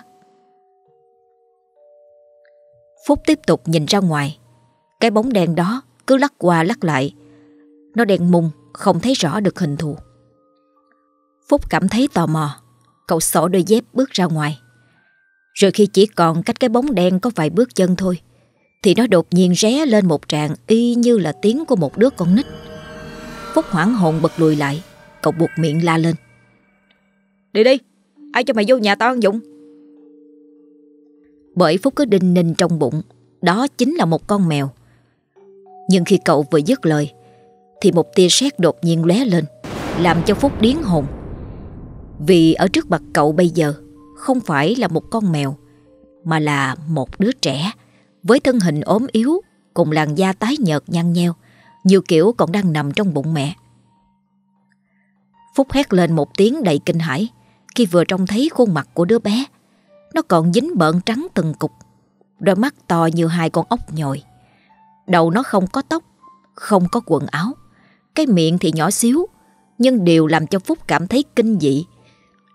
Phúc tiếp tục nhìn ra ngoài. Cái bóng đèn đó cứ lắc qua lắc lại. Nó đèn mùng, không thấy rõ được hình thù. Phúc cảm thấy tò mò Cậu sổ đôi dép bước ra ngoài Rồi khi chỉ còn cách cái bóng đen có vài bước chân thôi, Thì nó đột nhiên ré lên một tràng y như là tiếng của một đứa con nít Phúc hoảng hồn bật lùi lại Cậu buộc miệng la lên Đi đi Ai cho mày vô nhà tao ăn dụng Bởi Phúc cứ đinh ninh trong bụng, Đó chính là một con mèo. Nhưng khi cậu vừa dứt lời, Thì một tia sét đột nhiên lóe lên, Làm cho Phúc điến hồn. Vì ở trước mặt cậu bây giờ, Không phải là một con mèo, Mà là một đứa trẻ, Với thân hình ốm yếu, Cùng làn da tái nhợt nhăn nheo nhiều kiểu còn đang nằm trong bụng mẹ. Phúc hét lên một tiếng đầy kinh hãi khi vừa trông thấy khuôn mặt của đứa bé. Nó còn dính bợn trắng từng cục, đôi mắt to như hai con ốc nhồi. Đầu nó không có tóc, không có quần áo, cái miệng thì nhỏ xíu, nhưng điều làm cho Phúc cảm thấy kinh dị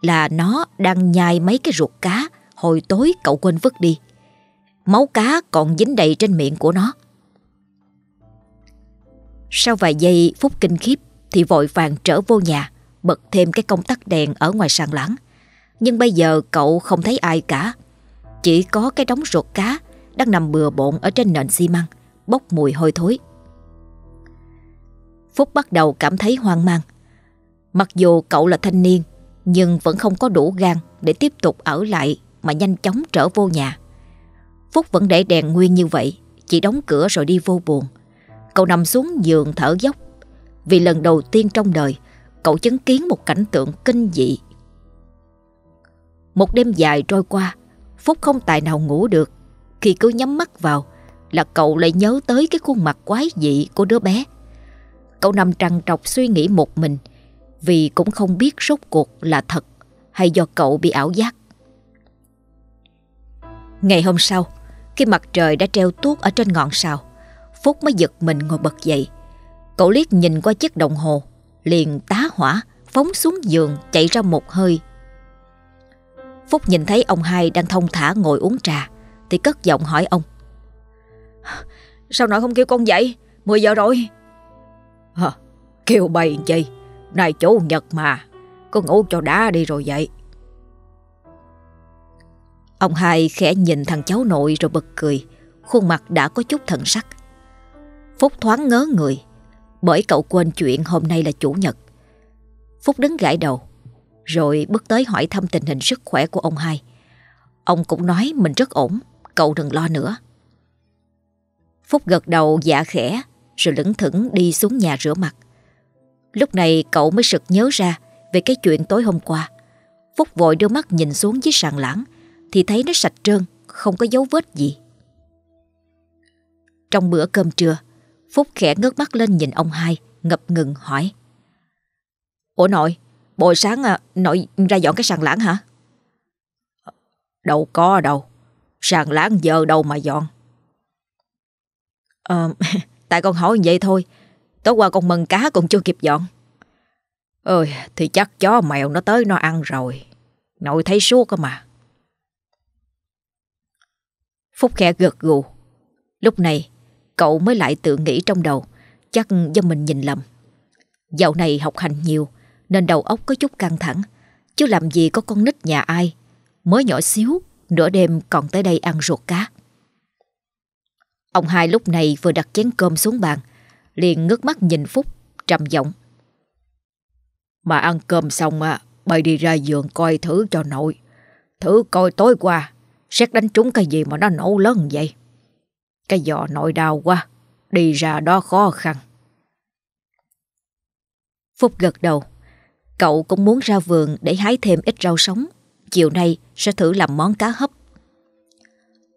là nó đang nhai mấy cái ruột cá hồi tối cậu quên vứt đi. Máu cá còn dính đầy trên miệng của nó. Sau vài giây Phúc kinh khiếp thì vội vàng trở vô nhà bật thêm cái công tắc đèn ở ngoài sàn lãng. Nhưng bây giờ cậu không thấy ai cả. Chỉ có cái đống ruột cá đang nằm bừa bộn ở trên nền xi măng, bốc mùi hôi thối. Phúc bắt đầu cảm thấy hoang mang. Mặc dù cậu là thanh niên, nhưng vẫn không có đủ gan để tiếp tục ở lại mà nhanh chóng trở vô nhà. Phúc vẫn để đèn nguyên như vậy, chỉ đóng cửa rồi đi vô buồn. Cậu nằm xuống giường thở dốc vì lần đầu tiên trong đời cậu chứng kiến một cảnh tượng kinh dị. Một đêm dài trôi qua, Phúc không tài nào ngủ được. Khi cứ nhắm mắt vào là cậu lại nhớ tới cái khuôn mặt quái dị của đứa bé. Cậu nằm trằn trọc suy nghĩ một mình vì cũng không biết rốt cuộc là thật hay do cậu bị ảo giác. Ngày hôm sau, khi mặt trời đã treo tuốt ở trên ngọn sào, Phúc mới giật mình ngồi bật dậy. Cậu liếc nhìn qua chiếc đồng hồ liền tá hỏa phóng xuống giường chạy ra một hơi. Phúc nhìn thấy ông hai đang thông thả ngồi uống trà thì cất giọng hỏi ông. Sao nội không kêu con dậy? 10 giờ rồi. Hả? Kêu bày chi? Này chủ nhật mà. Có ngủ cho đá đi rồi vậy. Ông hai khẽ nhìn thằng cháu nội rồi bật cười. Khuôn mặt đã có chút thần sắc. Phúc thoáng ngớ người bởi cậu quên chuyện hôm nay là chủ nhật. Phúc đứng gãi đầu, rồi bước tới hỏi thăm tình hình sức khỏe của ông hai. Ông cũng nói mình rất ổn, cậu đừng lo nữa. Phúc gật đầu dạ khẽ, rồi lững thững đi xuống nhà rửa mặt. Lúc này cậu mới sực nhớ ra về cái chuyện tối hôm qua. Phúc vội đưa mắt nhìn xuống dưới sàn lãng, thì thấy nó sạch trơn, không có dấu vết gì. Trong bữa cơm trưa, Phúc khẽ ngước mắt lên nhìn ông hai, ngập ngừng hỏi. Ủa nội, buổi sáng à, nội ra dọn cái sàn lãng hả? Đâu có đâu, sàn lãng giờ đâu mà dọn. Ờ, tại con hỏi vậy thôi, tối qua con mần cá còn chưa kịp dọn. Ơi, thì chắc chó mèo nó tới nó ăn rồi. Nội thấy suốt cơ mà. Phúc khẽ gật gù. Lúc này, Cậu mới lại tự nghĩ trong đầu. Chắc do mình nhìn lầm. Dạo này học hành nhiều, Nên đầu óc có chút căng thẳng. Chứ làm gì có con nít nhà ai. Mới nhỏ xíu, Nửa đêm còn tới đây ăn ruột cá. Ông hai lúc này vừa đặt chén cơm xuống bàn, Liền ngước mắt nhìn Phúc, Trầm giọng. Mà ăn cơm xong à bày đi ra giường coi thử cho nội. Thử coi tối qua, Xét đánh trúng cái gì mà nó nổ lớn vậy? Cái giò nội đau quá, đi ra đó khó khăn. Phúc gật đầu. Cậu cũng muốn ra vườn để hái thêm ít rau sống. Chiều nay sẽ thử làm món cá hấp.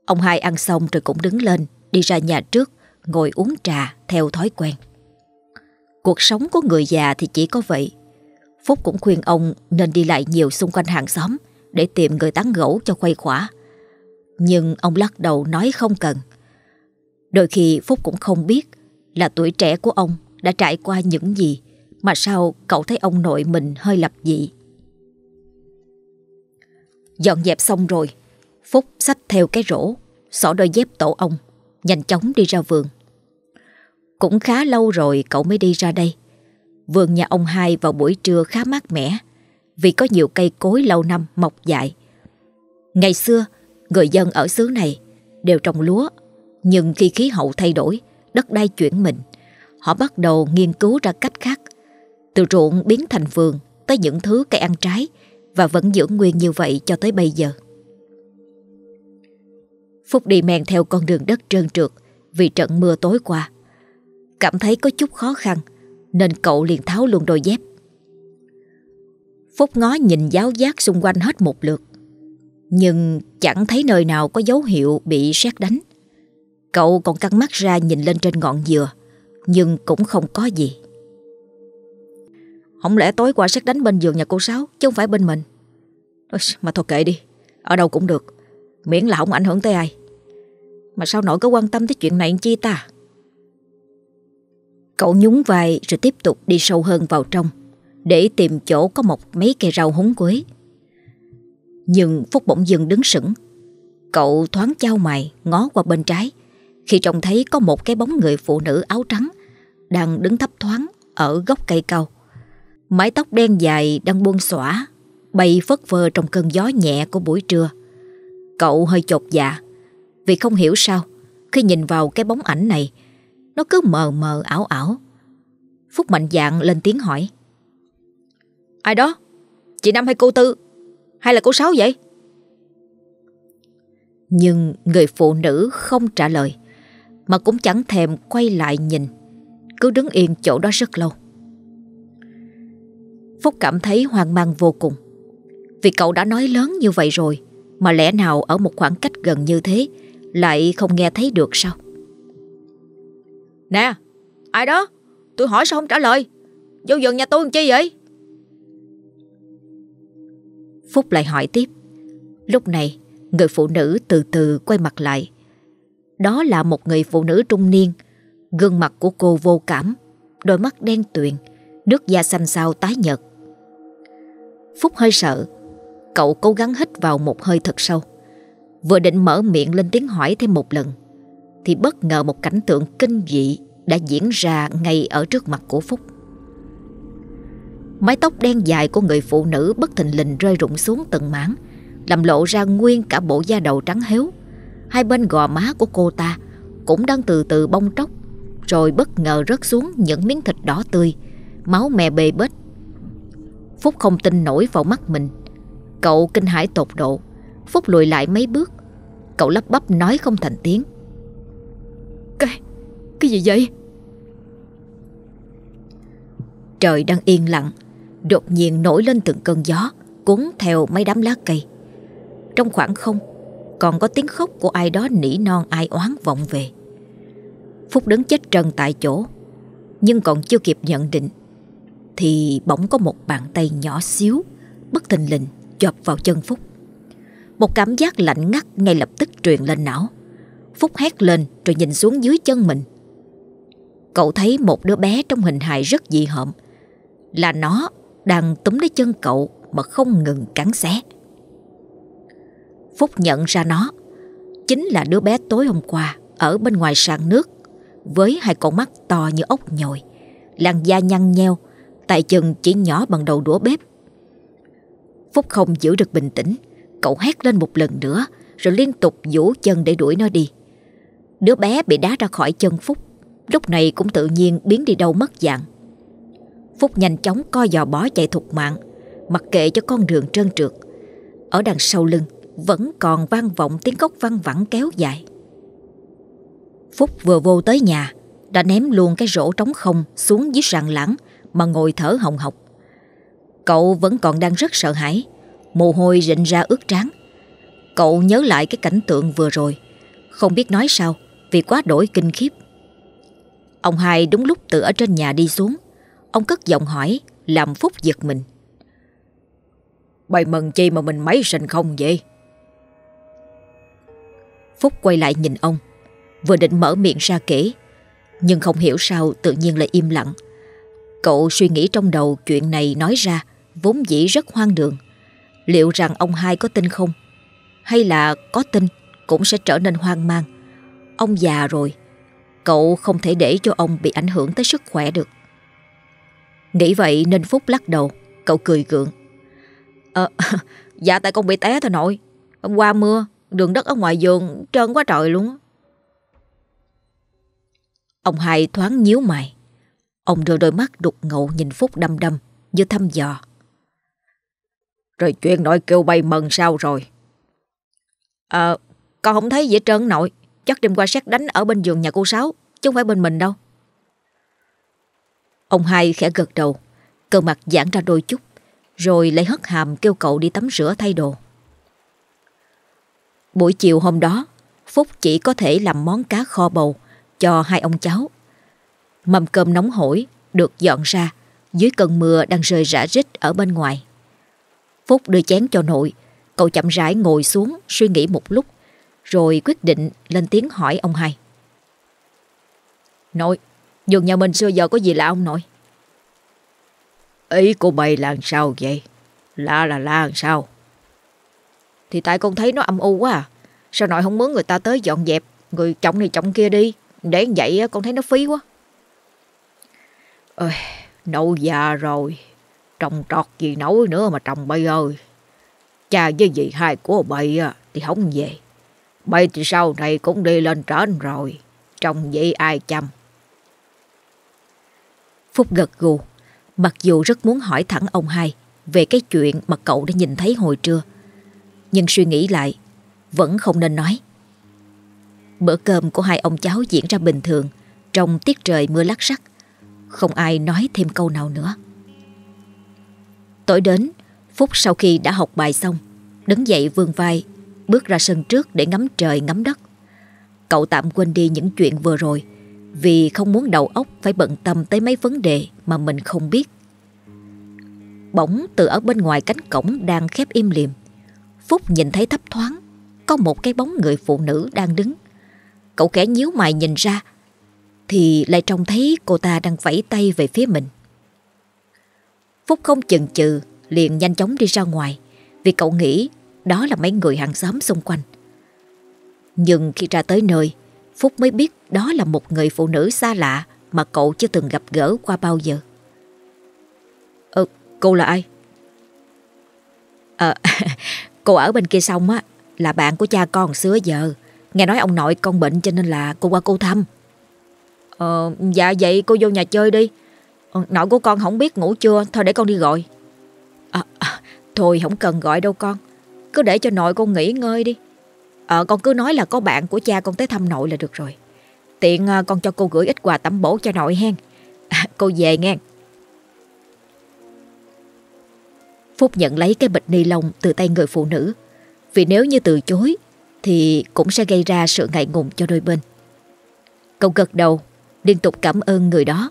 Ông hai ăn xong rồi cũng đứng lên, đi ra nhà trước, ngồi uống trà theo thói quen. Cuộc sống của người già thì chỉ có vậy. Phúc cũng khuyên ông nên đi lại nhiều xung quanh hàng xóm để tìm người tán gẫu cho khuây khỏa. Nhưng ông lắc đầu nói không cần. Đôi khi Phúc cũng không biết là tuổi trẻ của ông đã trải qua những gì mà sao cậu thấy ông nội mình hơi lập dị. Dọn dẹp xong rồi, Phúc xách theo cái rổ, xỏ đôi dép tổ ông, nhanh chóng đi ra vườn. Cũng khá lâu rồi cậu mới đi ra đây. Vườn nhà ông hai vào buổi trưa khá mát mẻ vì có nhiều cây cối lâu năm mọc dại. Ngày xưa, người dân ở xứ này đều trồng lúa nhưng khi khí hậu thay đổi, đất đai chuyển mình, họ bắt đầu nghiên cứu ra cách khác. Từ ruộng biến thành vườn tới những thứ cây ăn trái và vẫn giữ nguyên như vậy cho tới bây giờ. Phúc đi men theo con đường đất trơn trượt vì trận mưa tối qua. Cảm thấy có chút khó khăn nên cậu liền tháo luôn đôi dép. Phúc ngó nhìn giáo giác xung quanh hết một lượt. Nhưng chẳng thấy nơi nào có dấu hiệu bị sét đánh. Cậu còn căng mắt ra nhìn lên trên ngọn dừa, nhưng cũng không có gì. Không lẽ tối qua xét đánh bên giường nhà cô Sáu, chứ không phải bên mình. Mà thôi kệ đi, ở đâu cũng được, miễn là không ảnh hưởng tới ai. Mà sao nội có quan tâm tới chuyện này chi ta? Cậu nhún vai rồi tiếp tục đi sâu hơn vào trong để tìm chỗ có một mấy cây rau húng quế. Nhưng Phúc bỗng dừng đứng sững. Cậu thoáng trao mày ngó qua bên trái khi trông thấy có một cái bóng người phụ nữ áo trắng đang đứng thấp thoáng ở gốc cây cao. Mái tóc đen dài đang buông xõa, bay phất phơ trong cơn gió nhẹ của buổi trưa. Cậu hơi chột dạ vì không hiểu sao, khi nhìn vào cái bóng ảnh này, nó cứ mờ mờ ảo ảo. Phúc mạnh dạng lên tiếng hỏi. Ai đó? Chị Năm hay cô Tư? Hay là cô Sáu vậy? Nhưng người phụ nữ không trả lời mà cũng chẳng thèm quay lại nhìn. Cứ đứng yên chỗ đó rất lâu. Phúc cảm thấy hoang mang vô cùng. Vì cậu đã nói lớn như vậy rồi Mà lẽ nào ở một khoảng cách gần như thế Lại không nghe thấy được sao? Nè Ai đó? Tôi hỏi sao không trả lời? Vô vườn nhà tôi làm chi vậy? Phúc lại hỏi tiếp. Lúc này người phụ nữ từ từ quay mặt lại đó là một người phụ nữ trung niên. Gương mặt của cô vô cảm, Đôi mắt đen tuyền, Nước da xanh xao tái nhợt. Phúc hơi sợ, Cậu cố gắng hít vào một hơi thật sâu. Vừa định mở miệng lên tiếng hỏi thêm một lần, Thì bất ngờ một cảnh tượng kinh dị Đã diễn ra ngay ở trước mặt của Phúc. Mái tóc đen dài của người phụ nữ bất thình lình rơi rụng xuống từng mảng Làm lộ ra nguyên cả bộ da đầu trắng héo. Hai bên gò má của cô ta Cũng đang từ từ bong tróc Rồi bất ngờ rớt xuống những miếng thịt đỏ tươi Máu mè bề bết. Phúc không tin nổi vào mắt mình. Cậu kinh hãi tột độ. Phúc lùi lại mấy bước. Cậu lắp bắp nói không thành tiếng. Cái, cái gì vậy? Trời đang yên lặng Đột nhiên nổi lên từng cơn gió Cuốn theo mấy đám lá cây. Trong khoảng không còn có tiếng khóc của ai đó nỉ non ai oán vọng về. Phúc đứng chết trần tại chỗ, Nhưng còn chưa kịp nhận định, Thì bỗng có một bàn tay nhỏ xíu, Bất thình lình, chộp vào chân Phúc. Một cảm giác lạnh ngắt ngay lập tức truyền lên não. Phúc hét lên rồi nhìn xuống dưới chân mình. Cậu thấy một đứa bé trong hình hài rất dị hợm, Là nó đang túm lấy chân cậu mà không ngừng cắn xé. Phúc nhận ra nó chính là đứa bé tối hôm qua ở bên ngoài sàn nước với hai con mắt to như ốc nhồi, làn da nhăn nheo, tay chân chỉ nhỏ bằng đầu đũa bếp. Phúc không giữ được bình tĩnh, cậu hét lên một lần nữa rồi liên tục vũ chân để đuổi nó đi. Đứa bé bị đá ra khỏi chân Phúc, lúc này cũng tự nhiên biến đi đâu mất dạng. Phúc nhanh chóng co giò bó chạy thục mạng Mặc kệ cho con đường trơn trượt Ở đằng sau lưng vẫn còn vang vọng tiếng cốc văng vẳng kéo dài. Phúc vừa vô tới nhà, Đã ném luôn cái rổ trống không Xuống dưới sàn lãng Mà ngồi thở hồng hộc. Cậu vẫn còn đang rất sợ hãi, Mồ hôi rịn ra ướt trán. Cậu nhớ lại cái cảnh tượng vừa rồi, Không biết nói sao Vì quá đổi kinh khiếp. Ông hai đúng lúc từ ở trên nhà đi xuống, Ông cất giọng hỏi, Làm Phúc giật mình. Bày mừng chi mà mình mấy sinh không vậy? Phúc quay lại nhìn ông. Vừa định mở miệng ra kể Nhưng không hiểu sao tự nhiên lại im lặng. Cậu suy nghĩ trong đầu chuyện này nói ra Vốn dĩ rất hoang đường. Liệu rằng ông hai có tin không? Hay là có tin Cũng sẽ trở nên hoang mang? Ông già rồi Cậu không thể để cho ông bị ảnh hưởng tới sức khỏe được. Nghĩ vậy nên Phúc lắc đầu Cậu cười gượng. Ờ, dạ tại con bị té thôi nội Hôm qua mưa Đường đất ở ngoài vườn trơn quá trời luôn Ông hai thoáng nhíu mày. Ông đưa đôi mắt đục ngầu nhìn Phúc đâm đâm, như thăm dò. Rồi chuyện nội kêu bay mần sao rồi? Ờ, con không thấy gì hết trơn nội. Chắc đêm qua xét đánh ở bên giường nhà cô Sáu, chứ không phải bên mình đâu. Ông hai khẽ gật đầu, cơ mặt giãn ra đôi chút, rồi lấy hất hàm kêu cậu đi tắm rửa thay đồ. Buổi chiều hôm đó, Phúc chỉ có thể làm món cá kho bầu cho hai ông cháu. Mâm cơm nóng hổi được dọn ra dưới cơn mưa đang rơi rã rít ở bên ngoài. Phúc đưa chén cho nội, cậu chậm rãi ngồi xuống suy nghĩ một lúc, rồi quyết định lên tiếng hỏi ông hai. Nội, vườn nhà mình xưa giờ có gì lạ ông nội? Ý của mày là sao vậy? Lạ là lạ làm sao? Thì tại con thấy nó âm u quá à. Sao nội không muốn người ta tới dọn dẹp, người chồng này chồng kia đi. Để vậy con thấy nó phí quá. Ơi, nậu già rồi. Trồng trọt gì nấu nữa mà trồng bay ơi. Cha với dì hai của bay thì không về. Bay thì sau này cũng đi lên trển rồi. trồng vậy ai chăm. Phúc gật gù. Mặc dù rất muốn hỏi thẳng ông hai về cái chuyện mà cậu đã nhìn thấy hồi trưa. Nhưng suy nghĩ lại, vẫn không nên nói. Bữa cơm của hai ông cháu diễn ra bình thường trong tiết trời mưa lắc sắc. Không ai nói thêm câu nào nữa. Tối đến, Phúc sau khi đã học bài xong, đứng dậy vươn vai, bước ra sân trước để ngắm trời ngắm đất. Cậu tạm quên đi những chuyện vừa rồi vì không muốn đầu óc phải bận tâm tới mấy vấn đề mà mình không biết. Bỗng từ ở bên ngoài cánh cổng đang khép im liềm, Phúc nhìn thấy thấp thoáng có một cái bóng người phụ nữ đang đứng. Cậu kẻ nhíu mày nhìn ra thì lại trông thấy cô ta đang vẫy tay về phía mình. Phúc không chần chừ liền nhanh chóng đi ra ngoài vì cậu nghĩ đó là mấy người hàng xóm xung quanh. Nhưng khi ra tới nơi Phúc mới biết đó là một người phụ nữ xa lạ mà cậu chưa từng gặp gỡ qua bao giờ. Ờ, cô là ai? À, cô ở bên kia sông á, là bạn của cha con xưa giờ. Nghe nói ông nội con bệnh cho nên là cô qua cô thăm. Ờ, dạ vậy cô vô nhà chơi đi. Ờ, nội của con không biết ngủ chưa, thôi để con đi gọi. À, à, thôi không cần gọi đâu con. Cứ để cho nội con nghỉ ngơi đi. Ờ, con cứ nói là có bạn của cha con tới thăm nội là được rồi. Tiện à, con cho cô gửi ít quà tẩm bổ cho nội hen. À, cô về nghe. Phúc nhận lấy cái bịch ni lông từ tay người phụ nữ. Vì nếu như từ chối thì cũng sẽ gây ra sự ngại ngùng cho đôi bên. Cậu gật đầu, liên tục cảm ơn người đó.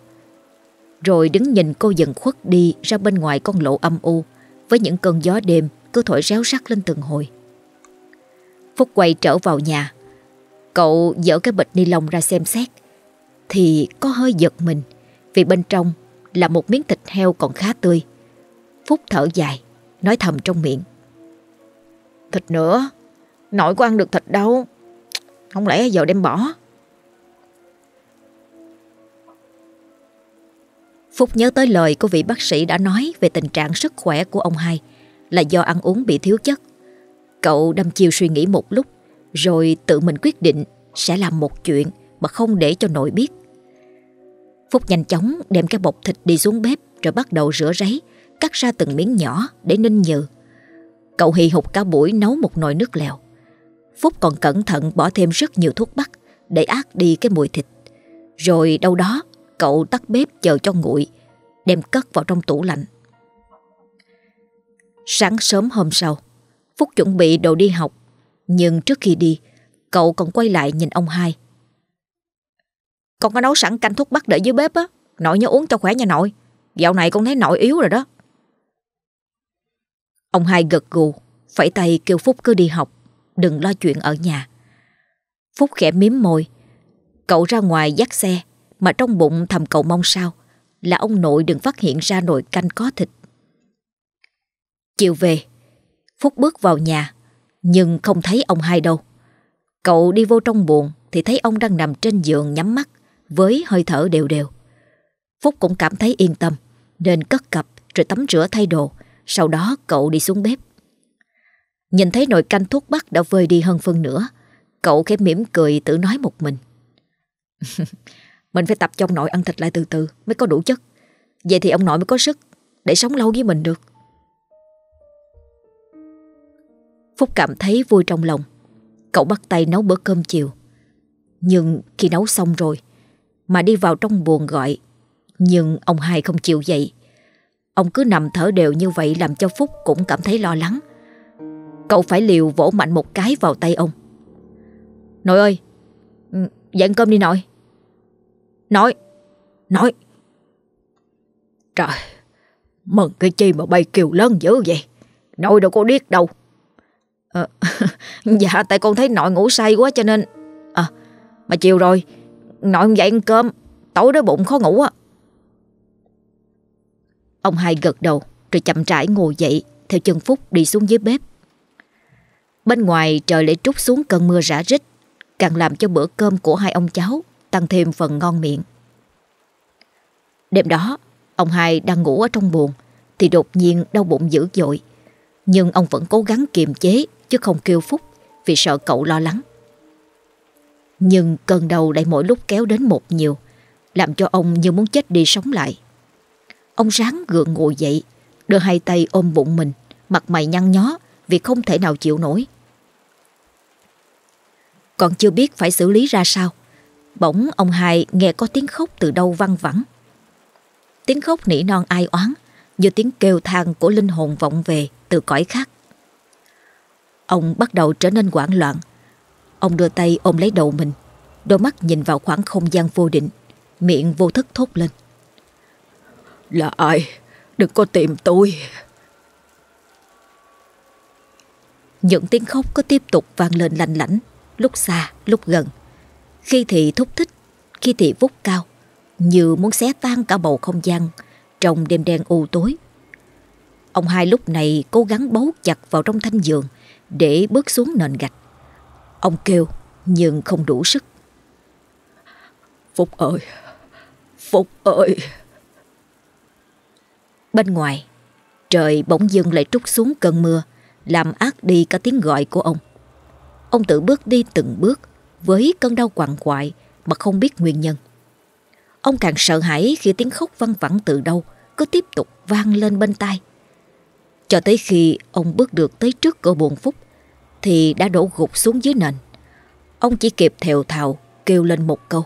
Rồi đứng nhìn cô dần khuất đi ra bên ngoài con lộ âm u với những cơn gió đêm cứ thổi réo rắt lên từng hồi. Phúc quay trở vào nhà. Cậu dỡ cái bịch ni lông ra xem xét. Thì có hơi giật mình vì bên trong là một miếng thịt heo còn khá tươi. Phúc thở dài, nói thầm trong miệng. Thịt nữa, nội có ăn được thịt đâu. Không lẽ giờ đem bỏ? Phúc nhớ tới lời của vị bác sĩ đã nói về tình trạng sức khỏe của ông hai là do ăn uống bị thiếu chất. Cậu đâm chiêu suy nghĩ một lúc rồi tự mình quyết định sẽ làm một chuyện mà không để cho nội biết. Phúc nhanh chóng đem cái bọc thịt đi xuống bếp rồi bắt đầu rửa ráy, cắt ra từng miếng nhỏ để ninh nhừ. Cậu hì hục cả buổi nấu một nồi nước lèo. Phúc còn cẩn thận bỏ thêm rất nhiều thuốc bắc để át đi cái mùi thịt. Rồi đâu đó cậu tắt bếp chờ cho nguội, đem cất vào trong tủ lạnh. Sáng sớm hôm sau, Phúc chuẩn bị đồ đi học, nhưng trước khi đi, cậu còn quay lại nhìn ông hai. Con có nấu sẵn canh thuốc bắc để dưới bếp á, nội nhớ uống cho khỏe nha nội. Dạo này con thấy nội yếu rồi đó. Ông hai gật gù, phải tay kêu Phúc cứ đi học, đừng lo chuyện ở nhà. Phúc khẽ miếm môi, cậu ra ngoài dắt xe, mà trong bụng thầm cậu mong sao là ông nội đừng phát hiện ra nồi canh có thịt. Chiều về, Phúc bước vào nhà, nhưng không thấy ông hai đâu. Cậu đi vô trong buồn thì thấy ông đang nằm trên giường nhắm mắt với hơi thở đều đều. Phúc cũng cảm thấy yên tâm nên cất cặp rồi tắm rửa thay đồ. Sau đó cậu đi xuống bếp. Nhìn thấy nồi canh thuốc bắc đã vơi đi hơn phân nửa. Cậu khẽ mỉm cười tự nói một mình. Mình phải tập cho ông nội ăn thịt lại từ từ Mới có đủ chất Vậy thì ông nội mới có sức Để sống lâu với mình được Phúc cảm thấy vui trong lòng Cậu bắt tay nấu bữa cơm chiều Nhưng khi nấu xong rồi, Mà đi vào trong buồng gọi, Nhưng ông hai không chịu dậy Ông cứ nằm thở đều như vậy Làm cho Phúc cũng cảm thấy lo lắng. Cậu phải liều vỗ mạnh một cái vào tay ông. Nội ơi ừ, Dậy cơm đi nội. Nội Nội. Trời Mừng cái chi mà bay kiều lớn dữ vậy. Nội đâu có điếc đâu. À, Dạ tại con thấy nội ngủ say quá cho nên À mà chiều rồi Nội không dậy ăn cơm Tối đói bụng khó ngủ á. Ông hai gật đầu, Rồi chậm rãi ngồi dậy, Theo chân Phúc đi xuống dưới bếp. Bên ngoài trời lại trút xuống cơn mưa rã rít, Càng làm cho bữa cơm của hai ông cháu Tăng thêm phần ngon miệng. Đêm đó, Ông hai đang ngủ ở trong buồng, Thì đột nhiên đau bụng dữ dội. Nhưng ông vẫn cố gắng kiềm chế, Chứ không kêu Phúc, Vì sợ cậu lo lắng. Nhưng cơn đau lại mỗi lúc kéo đến một nhiều, Làm cho ông như muốn chết đi sống lại. Ông ráng gượng ngồi dậy, Đưa hai tay ôm bụng mình, Mặt mày nhăn nhó Vì không thể nào chịu nổi. Còn chưa biết phải xử lý ra sao, Bỗng ông hai nghe có tiếng khóc từ đâu văng vẳng. Tiếng khóc nỉ non ai oán, Như tiếng kêu than của linh hồn vọng về từ cõi khác. Ông bắt đầu trở nên hoảng loạn. Ông đưa tay ôm lấy đầu mình, Đôi mắt nhìn vào khoảng không gian vô định, Miệng vô thức thốt lên. Là ai? Đừng có tìm tôi. Những tiếng khóc có tiếp tục vang lên lành lảnh Lúc xa, lúc gần. Khi thì thúc thích Khi thì vút cao Như muốn xé tan cả bầu không gian Trong đêm đen u tối. Ông hai lúc này cố gắng bấu chặt vào trong thanh giường Để bước xuống nền gạch. Ông kêu nhưng không đủ sức. Phúc ơi! Phúc ơi Bên ngoài, Trời bỗng dưng lại trút xuống cơn mưa, Làm ác đi cả tiếng gọi của ông. Ông tự bước đi từng bước Với cơn đau quặn quại Mà không biết nguyên nhân. Ông càng sợ hãi khi tiếng khóc văng vẳng từ đâu Cứ tiếp tục vang lên bên tai. Cho tới khi ông bước được tới trước cửa buồn phúc Thì đã đổ gục xuống dưới nền. Ông chỉ kịp thều thào kêu lên một câu.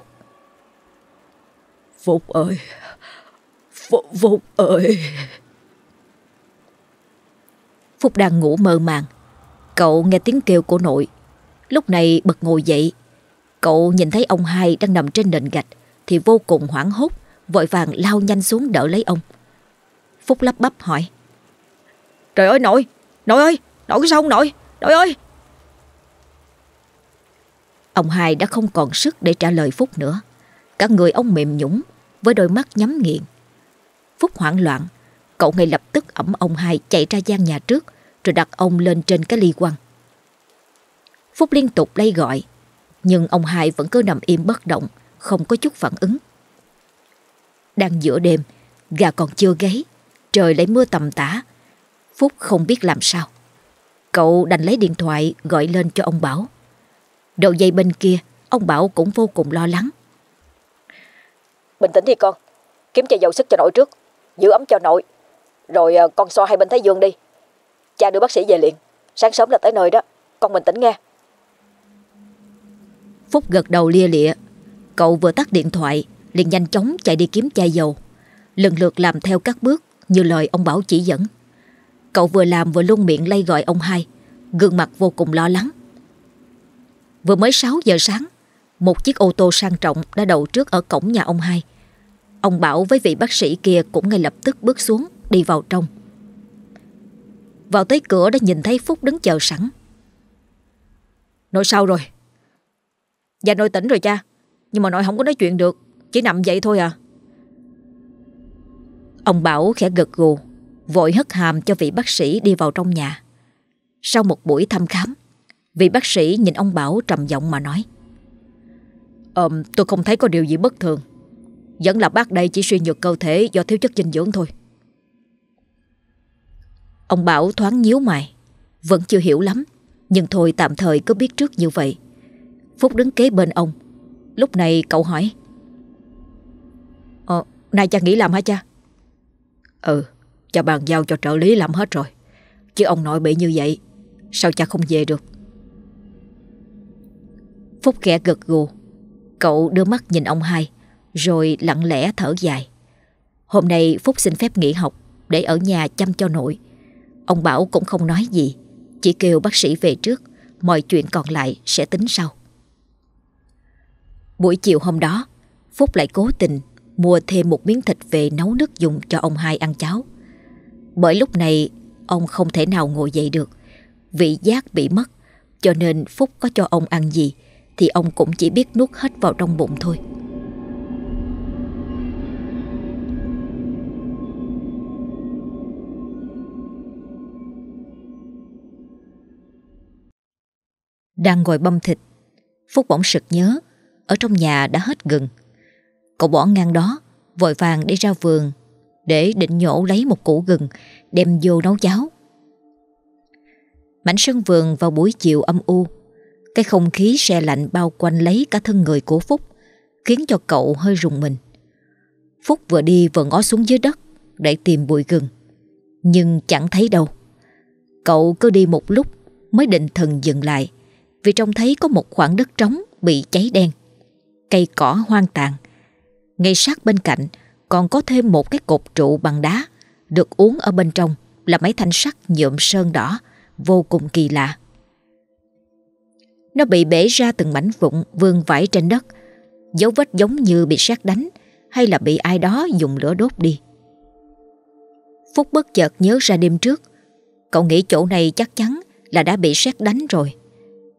Phúc ơi Phúc, Phúc ơi. Phúc đang ngủ mơ màng. Cậu nghe tiếng kêu của nội. Lúc này bật ngồi dậy. Cậu nhìn thấy ông hai đang nằm trên nền gạch Thì vô cùng hoảng hốt Vội vàng lao nhanh xuống đỡ lấy ông. Phúc lắp bắp hỏi. Trời ơi nội Nội ơi Nội có sao không nội? Nội ơi. Ông hai đã không còn sức để trả lời Phúc nữa. Cả người ông mềm nhũng Với đôi mắt nhắm nghiền Phúc hoảng loạn. Cậu ngay lập tức ẩm ông hai chạy ra gian nhà trước, Rồi đặt ông lên trên cái ly quăng. Phúc liên tục lay gọi, Nhưng ông hai vẫn cứ nằm im bất động, Không có chút phản ứng. Đang giữa đêm, Gà còn chưa gáy, Trời lại mưa tầm tã. Phúc không biết làm sao. Cậu đành lấy điện thoại gọi lên cho ông Bảo. Đầu dây bên kia, Ông Bảo cũng vô cùng lo lắng. Bình tĩnh đi con, Kiếm chai dầu sức cho nội trước. Giữ ấm cho nội. Rồi ờ, con so hai bên thái dương đi. Cha đưa bác sĩ về liền. Sáng sớm là tới nơi đó. Con bình tĩnh nghe. Phúc gật đầu lia lịa. Cậu vừa tắt điện thoại, liền nhanh chóng chạy đi kiếm chai dầu. Lần lượt làm theo các bước Như lời ông Bảo chỉ dẫn. Cậu vừa làm vừa luôn miệng lay gọi ông hai. Gương mặt vô cùng lo lắng. Vừa mới 6 giờ sáng, Một chiếc ô tô sang trọng đã đậu trước ở cổng nhà ông hai. Ông Bảo với vị bác sĩ kia cũng ngay lập tức bước xuống, Đi vào trong. Vào tới cửa đã nhìn thấy Phúc đứng chờ sẵn. Nội sao rồi? Dạ nội tỉnh rồi cha, Nhưng mà nội không có nói chuyện được, Chỉ nằm vậy thôi à. Ông Bảo khẽ gật gù, Vội hất hàm cho vị bác sĩ đi vào trong nhà. Sau một buổi thăm khám, Vị bác sĩ nhìn ông Bảo trầm giọng mà nói, Ờm, tôi không thấy có điều gì bất thường. Vẫn là bác đây chỉ suy nhược cơ thể do thiếu chất dinh dưỡng thôi Ông Bảo thoáng nhíu mày Vẫn chưa hiểu lắm Nhưng thôi tạm thời cứ biết trước như vậy Phúc đứng kế bên ông Lúc này cậu hỏi ờ, Nay cha nghỉ làm hả cha? Ừ, cha bàn giao cho trợ lý làm hết rồi. Chứ ông nội bị như vậy, sao cha không về được? Phúc khẽ gật gù. Cậu đưa mắt nhìn ông hai, rồi lặng lẽ thở dài. Hôm nay Phúc xin phép nghỉ học để ở nhà chăm cho nội. Ông Bảo cũng không nói gì, chỉ kêu bác sĩ về trước, mọi chuyện còn lại sẽ tính sau. Buổi chiều hôm đó, Phúc lại cố tình mua thêm một miếng thịt về nấu nước dùng cho ông hai ăn cháo. Bởi lúc này ông không thể nào ngồi dậy được, vị giác bị mất, cho nên Phúc có cho ông ăn gì thì ông cũng chỉ biết nuốt hết vào trong bụng thôi. Đang ngồi băm thịt, Phúc bỗng sực nhớ, ở trong nhà đã hết gừng. Cậu bỏ ngang đó, vội vàng đi ra vườn để định nhổ lấy một củ gừng đem vô nấu cháo. Mảnh sân vườn vào buổi chiều âm u, cái không khí xe lạnh bao quanh lấy cả thân người của Phúc, khiến cho cậu hơi rùng mình. Phúc vừa đi vừa ngó xuống dưới đất để tìm bụi gừng, nhưng chẳng thấy đâu. Cậu cứ đi một lúc mới định thần dừng lại, vì trông thấy có một khoảng đất trống bị cháy đen. Cây cỏ hoang tàn. Ngay sát bên cạnh còn có thêm một cái cột trụ bằng đá được uống ở bên trong là mấy thanh sắt nhuộm sơn đỏ, vô cùng kỳ lạ. Nó bị bể ra từng mảnh vụn vương vãi trên đất, dấu vết giống như bị sát đánh hay là bị ai đó dùng lửa đốt đi. Phúc bất chợt nhớ ra đêm trước, cậu nghĩ chỗ này chắc chắn là đã bị sát đánh rồi.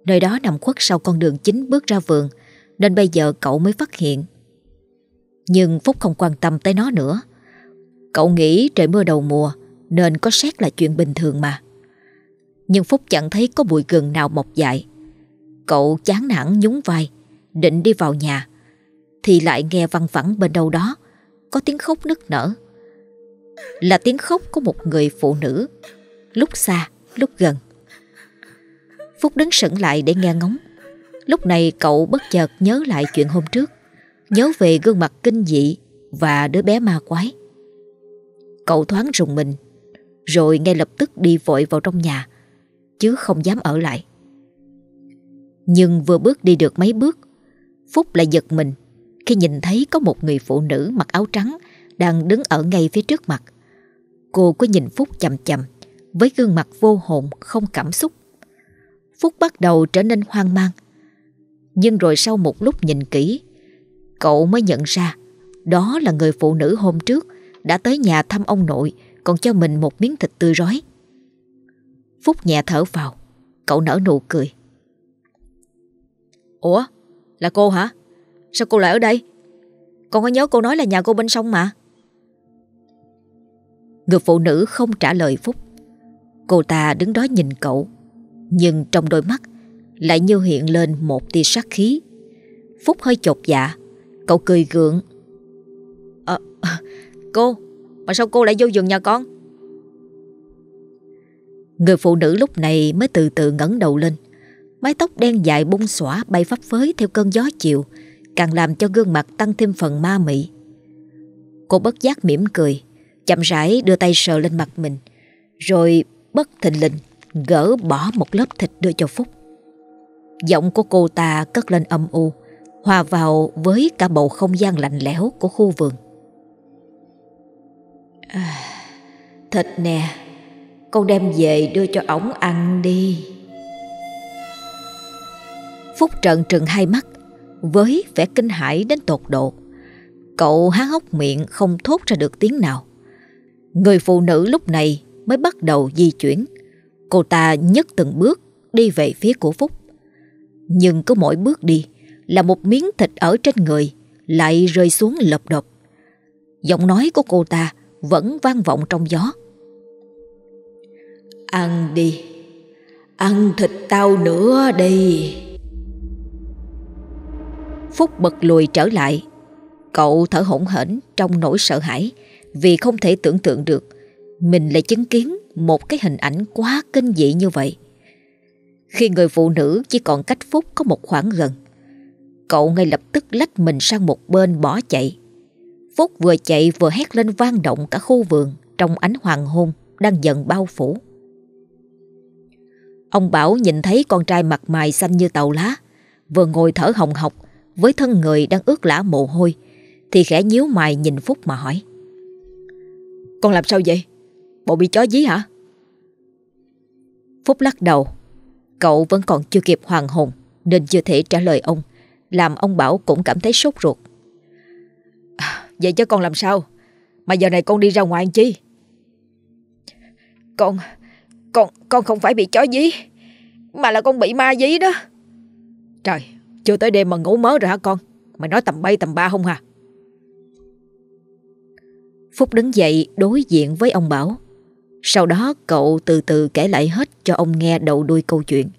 Nơi đó nằm khuất sau con đường chính bước ra vườn Nên bây giờ cậu mới phát hiện. Nhưng Phúc không quan tâm tới nó nữa. Cậu nghĩ trời mưa đầu mùa Nên có xét là chuyện bình thường mà. Nhưng Phúc chẳng thấy có bụi gừng nào mọc dại. Cậu chán nản nhún vai Định đi vào nhà. Thì lại nghe văng vẳng bên đâu đó Có tiếng khóc nức nở. Là tiếng khóc của một người phụ nữ Lúc xa, lúc gần. Phúc đứng sững lại để nghe ngóng. Lúc này cậu bất chợt nhớ lại chuyện hôm trước. Nhớ về gương mặt kinh dị và đứa bé ma quái. Cậu thoáng rùng mình, rồi ngay lập tức đi vội vào trong nhà, chứ không dám ở lại. Nhưng vừa bước đi được mấy bước, Phúc lại giật mình khi nhìn thấy có một người phụ nữ mặc áo trắng đang đứng ở ngay phía trước mặt. Cô cứ nhìn Phúc chầm chầm với gương mặt vô hồn không cảm xúc. Phúc bắt đầu trở nên hoang mang. Nhưng rồi sau một lúc nhìn kỹ, cậu mới nhận ra đó là người phụ nữ hôm trước đã tới nhà thăm ông nội còn cho mình một miếng thịt tươi rói. Phúc nhẹ thở vào, cậu nở nụ cười. Ủa, là cô hả? Sao cô lại ở đây? Con có nhớ cô nói là nhà cô bên sông mà. Người phụ nữ không trả lời Phúc. Cô ta đứng đó nhìn cậu nhưng trong đôi mắt lại như hiện lên một tia sát khí. Phúc hơi chột dạ, cậu cười gượng. À, cô, mà sao cô lại vô giường nhà con? Người phụ nữ lúc này mới từ từ ngẩng đầu lên. Mái tóc đen dài bung xõa bay phấp phới theo cơn gió chiều, càng làm cho gương mặt tăng thêm phần ma mị. Cô bất giác mỉm cười, chậm rãi đưa tay sờ lên mặt mình, rồi bất thình lình gỡ bỏ một lớp thịt đưa cho Phúc. Giọng của cô ta cất lên âm u, hòa vào với cả bầu không gian lạnh lẽo của khu vườn. À, thịt nè, con đem về đưa cho ổng ăn đi. Phúc trợn trừng hai mắt, với vẻ kinh hãi đến tột độ. Cậu há hốc miệng không thốt ra được tiếng nào. Người phụ nữ lúc này mới bắt đầu di chuyển Cô ta nhấc từng bước đi về phía của Phúc. Nhưng có mỗi bước đi là một miếng thịt ở trên người lại rơi xuống lợp độc. Giọng nói của cô ta vẫn vang vọng trong gió. Ăn đi, ăn thịt tao nữa đi. Phúc bật lùi trở lại. Cậu thở hổn hển trong nỗi sợ hãi vì không thể tưởng tượng được mình lại chứng kiến một cái hình ảnh quá kinh dị như vậy. Khi người phụ nữ chỉ còn cách Phúc có một khoảng gần, cậu ngay lập tức lách mình sang một bên bỏ chạy. Phúc vừa chạy vừa hét lên vang động cả khu vườn trong ánh hoàng hôn đang dần bao phủ. Ông Bảo nhìn thấy con trai mặt mày xanh như tàu lá, vừa ngồi thở hồng hộc với thân người đang ướt lã mồ hôi, thì khẽ nhíu mày nhìn Phúc mà hỏi. Con làm sao vậy? Bộ bị chó dí hả? Phúc lắc đầu. Cậu vẫn còn chưa kịp hoàn hồn nên chưa thể trả lời ông, làm ông Bảo cũng cảm thấy sốt ruột. À, vậy chứ con làm sao? Mà giờ này con đi ra ngoài chi? Con, con, con không phải bị chó dí, mà là con bị ma dí đó. Trời, chưa tới đêm mà ngủ mớ rồi hả con? Mày nói tầm bay tầm ba không hả? Phúc đứng dậy đối diện với ông Bảo. Sau đó cậu từ từ kể lại hết cho ông nghe đầu đuôi câu chuyện.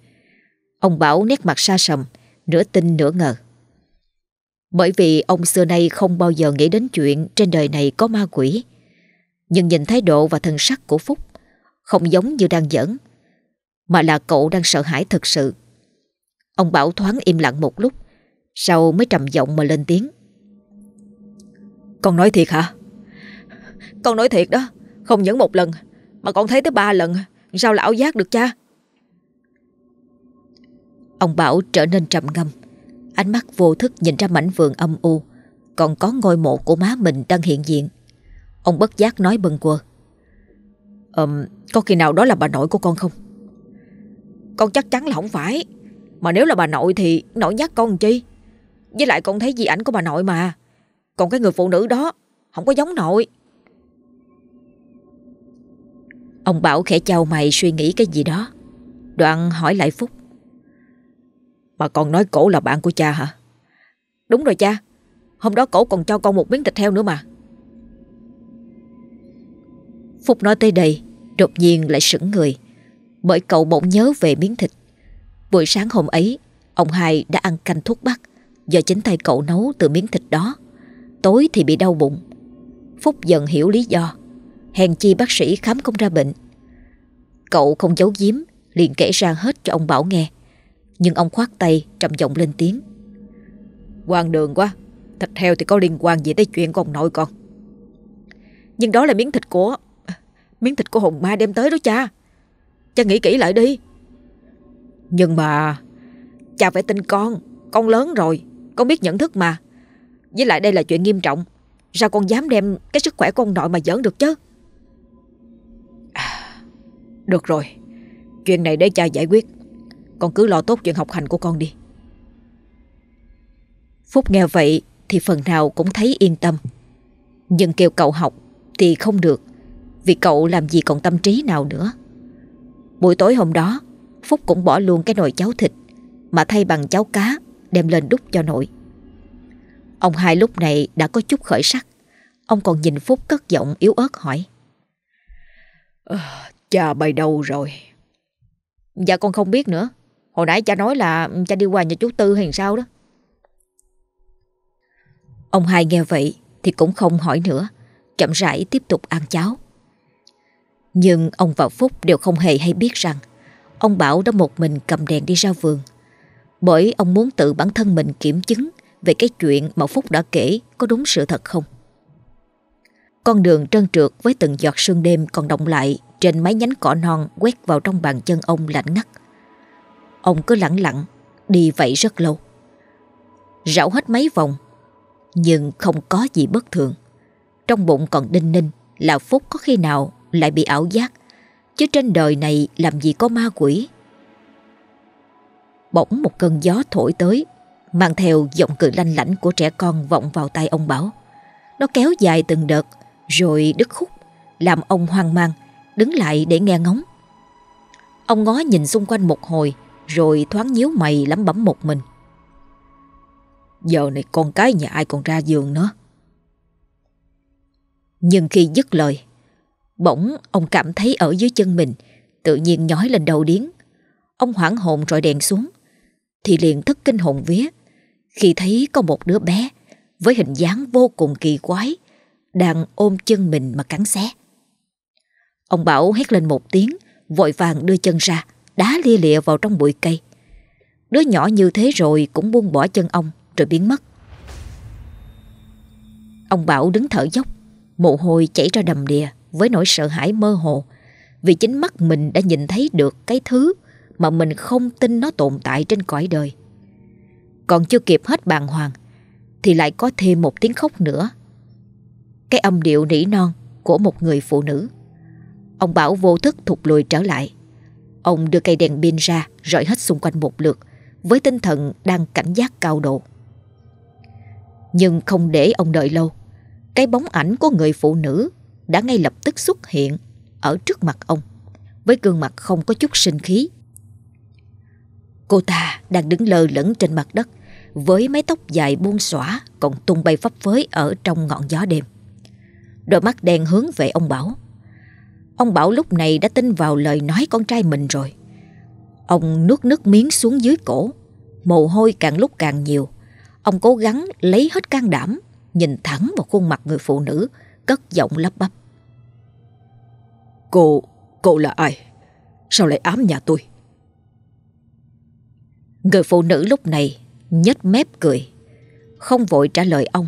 Ông Bảo nét mặt xa sầm, nửa tin nửa ngờ. Bởi vì ông xưa nay không bao giờ nghĩ đến chuyện trên đời này có ma quỷ. Nhưng nhìn thái độ và thần sắc của Phúc không giống như đang giỡn, mà là cậu đang sợ hãi thực sự. Ông Bảo thoáng im lặng một lúc, sau mới trầm giọng mà lên tiếng. Con nói thiệt hả? Con nói thiệt đó, không những một lần, mà con thấy tới ba lần, sao lão giác được cha? Ông Bảo trở nên trầm ngâm, ánh mắt vô thức nhìn ra mảnh vườn âm u, còn có ngôi mộ của má mình đang hiện diện. Ông bất giác nói bần quơ. Ừm, có khi nào đó là bà nội của con không? Con chắc chắn là không phải. Mà nếu là bà nội thì nội nhắc con chi? Với lại con thấy di ảnh của bà nội mà. Còn cái người phụ nữ đó không có giống nội. Ông Bảo khẽ chào mày suy nghĩ cái gì đó. Đoạn hỏi lại Phúc. Mà con nói cổ là bạn của cha hả? Đúng rồi cha. Hôm đó cổ còn cho con một miếng thịt heo nữa mà. Phúc nói tới đây Đột nhiên lại sững người Bởi cậu bỗng nhớ về miếng thịt Buổi sáng hôm ấy Ông hai đã ăn canh thuốc bắc Do chính tay cậu nấu từ miếng thịt đó Tối thì bị đau bụng Phúc dần hiểu lý do Hèn chi bác sĩ khám không ra bệnh. Cậu không giấu giếm Liền kể ra hết cho ông Bảo nghe. Nhưng ông khoát tay trầm giọng lên tiếng. Quan đường quá. Thịt heo thì có liên quan gì tới chuyện của ông nội con? Nhưng đó là miếng thịt của Miếng thịt của hồn ma đem tới đó cha. Cha nghĩ kỹ lại đi. Nhưng mà Cha phải tin con Con lớn rồi Con biết nhận thức mà. Với lại đây là chuyện nghiêm trọng. Sao con dám đem cái sức khỏe của ông nội mà giỡn được chứ được rồi. Chuyện này để cha giải quyết. Con cứ lo tốt chuyện học hành của con đi. Phúc nghe vậy Thì phần nào cũng thấy yên tâm. Nhưng kêu cậu học Thì không được vì cậu làm gì còn tâm trí nào nữa. Buổi tối hôm đó Phúc cũng bỏ luôn cái nồi cháo thịt Mà thay bằng cháo cá Đem lên đút cho nội. Ông hai lúc này đã có chút khởi sắc. Ông còn nhìn Phúc cất giọng yếu ớt hỏi. À, Cha bay đâu rồi Dạ con không biết nữa Hồi nãy cha nói là cha đi qua nhà chú Tư hay sao đó Ông hai nghe vậy Thì cũng không hỏi nữa Chậm rãi tiếp tục ăn cháo nhưng ông và Phúc đều không hề hay biết rằng ông Bảo đã một mình cầm đèn đi ra vườn. Bởi ông muốn tự bản thân mình kiểm chứng về cái chuyện mà Phúc đã kể có đúng sự thật không. Con đường trơn trượt với từng giọt sương đêm còn động lại trên mấy nhánh cỏ non quét vào trong bàn chân ông lạnh ngắt. Ông cứ lặng lặng đi vậy rất lâu. Rảo hết mấy vòng, nhưng không có gì bất thường. Trong bụng còn đinh ninh là Phúc có khi nào lại bị ảo giác Chứ trên đời này làm gì có ma quỷ Bỗng một cơn gió thổi tới Mang theo giọng cười lanh lảnh của trẻ con vọng vào tay ông Bảo Nó kéo dài từng đợt Rồi đứt khúc Làm ông hoang mang Đứng lại để nghe ngóng. Ông ngó nhìn xung quanh một hồi, Rồi thoáng nhíu mày lắm bấm một mình. Giờ này con cái nhà ai còn ra giường nữa? Nhưng khi dứt lời, Bỗng ông cảm thấy ở dưới chân mình, Tự nhiên nhói lên đầu điếng. Ông hoảng hồn rồi đèn xuống, Thì liền thức kinh hồn vía, Khi thấy có một đứa bé Với hình dáng vô cùng kỳ quái Đang ôm chân mình mà cắn xé. Ông Bảo hét lên một tiếng Vội vàng đưa chân ra Đá lia lịa vào trong bụi cây Đứa nhỏ như thế rồi cũng buông bỏ chân ông Rồi biến mất Ông Bảo đứng thở dốc, mồ hôi chảy ra đầm đìa với nỗi sợ hãi mơ hồ vì chính mắt mình đã nhìn thấy được cái thứ mà mình không tin nó tồn tại trên cõi đời. Còn chưa kịp hết bàng hoàng thì lại có thêm một tiếng khóc nữa. Cái âm điệu nỉ non của một người phụ nữ. Ông Bảo vô thức thụt lùi trở lại. Ông đưa cây đèn pin ra rọi hết xung quanh một lượt với tinh thần đang cảnh giác cao độ. Nhưng không để ông đợi lâu, cái bóng ảnh của người phụ nữ đã ngay lập tức xuất hiện ở trước mặt ông với gương mặt không có chút sinh khí. Cô ta đang đứng lơ lửng trên mặt đất với mái tóc dài buông xõa còn tung bay phấp phới ở trong ngọn gió đêm. Đôi mắt đen hướng về ông Bảo. Ông Bảo lúc này đã tin vào lời nói con trai mình rồi. Ông nuốt nước miếng xuống dưới cổ, mồ hôi càng lúc càng nhiều. Ông cố gắng lấy hết can đảm, nhìn thẳng vào khuôn mặt người phụ nữ, cất giọng lắp bắp. Cô, cô là ai? Sao lại ám nhà tôi? Người phụ nữ lúc này nhếch mép cười, không vội trả lời ông.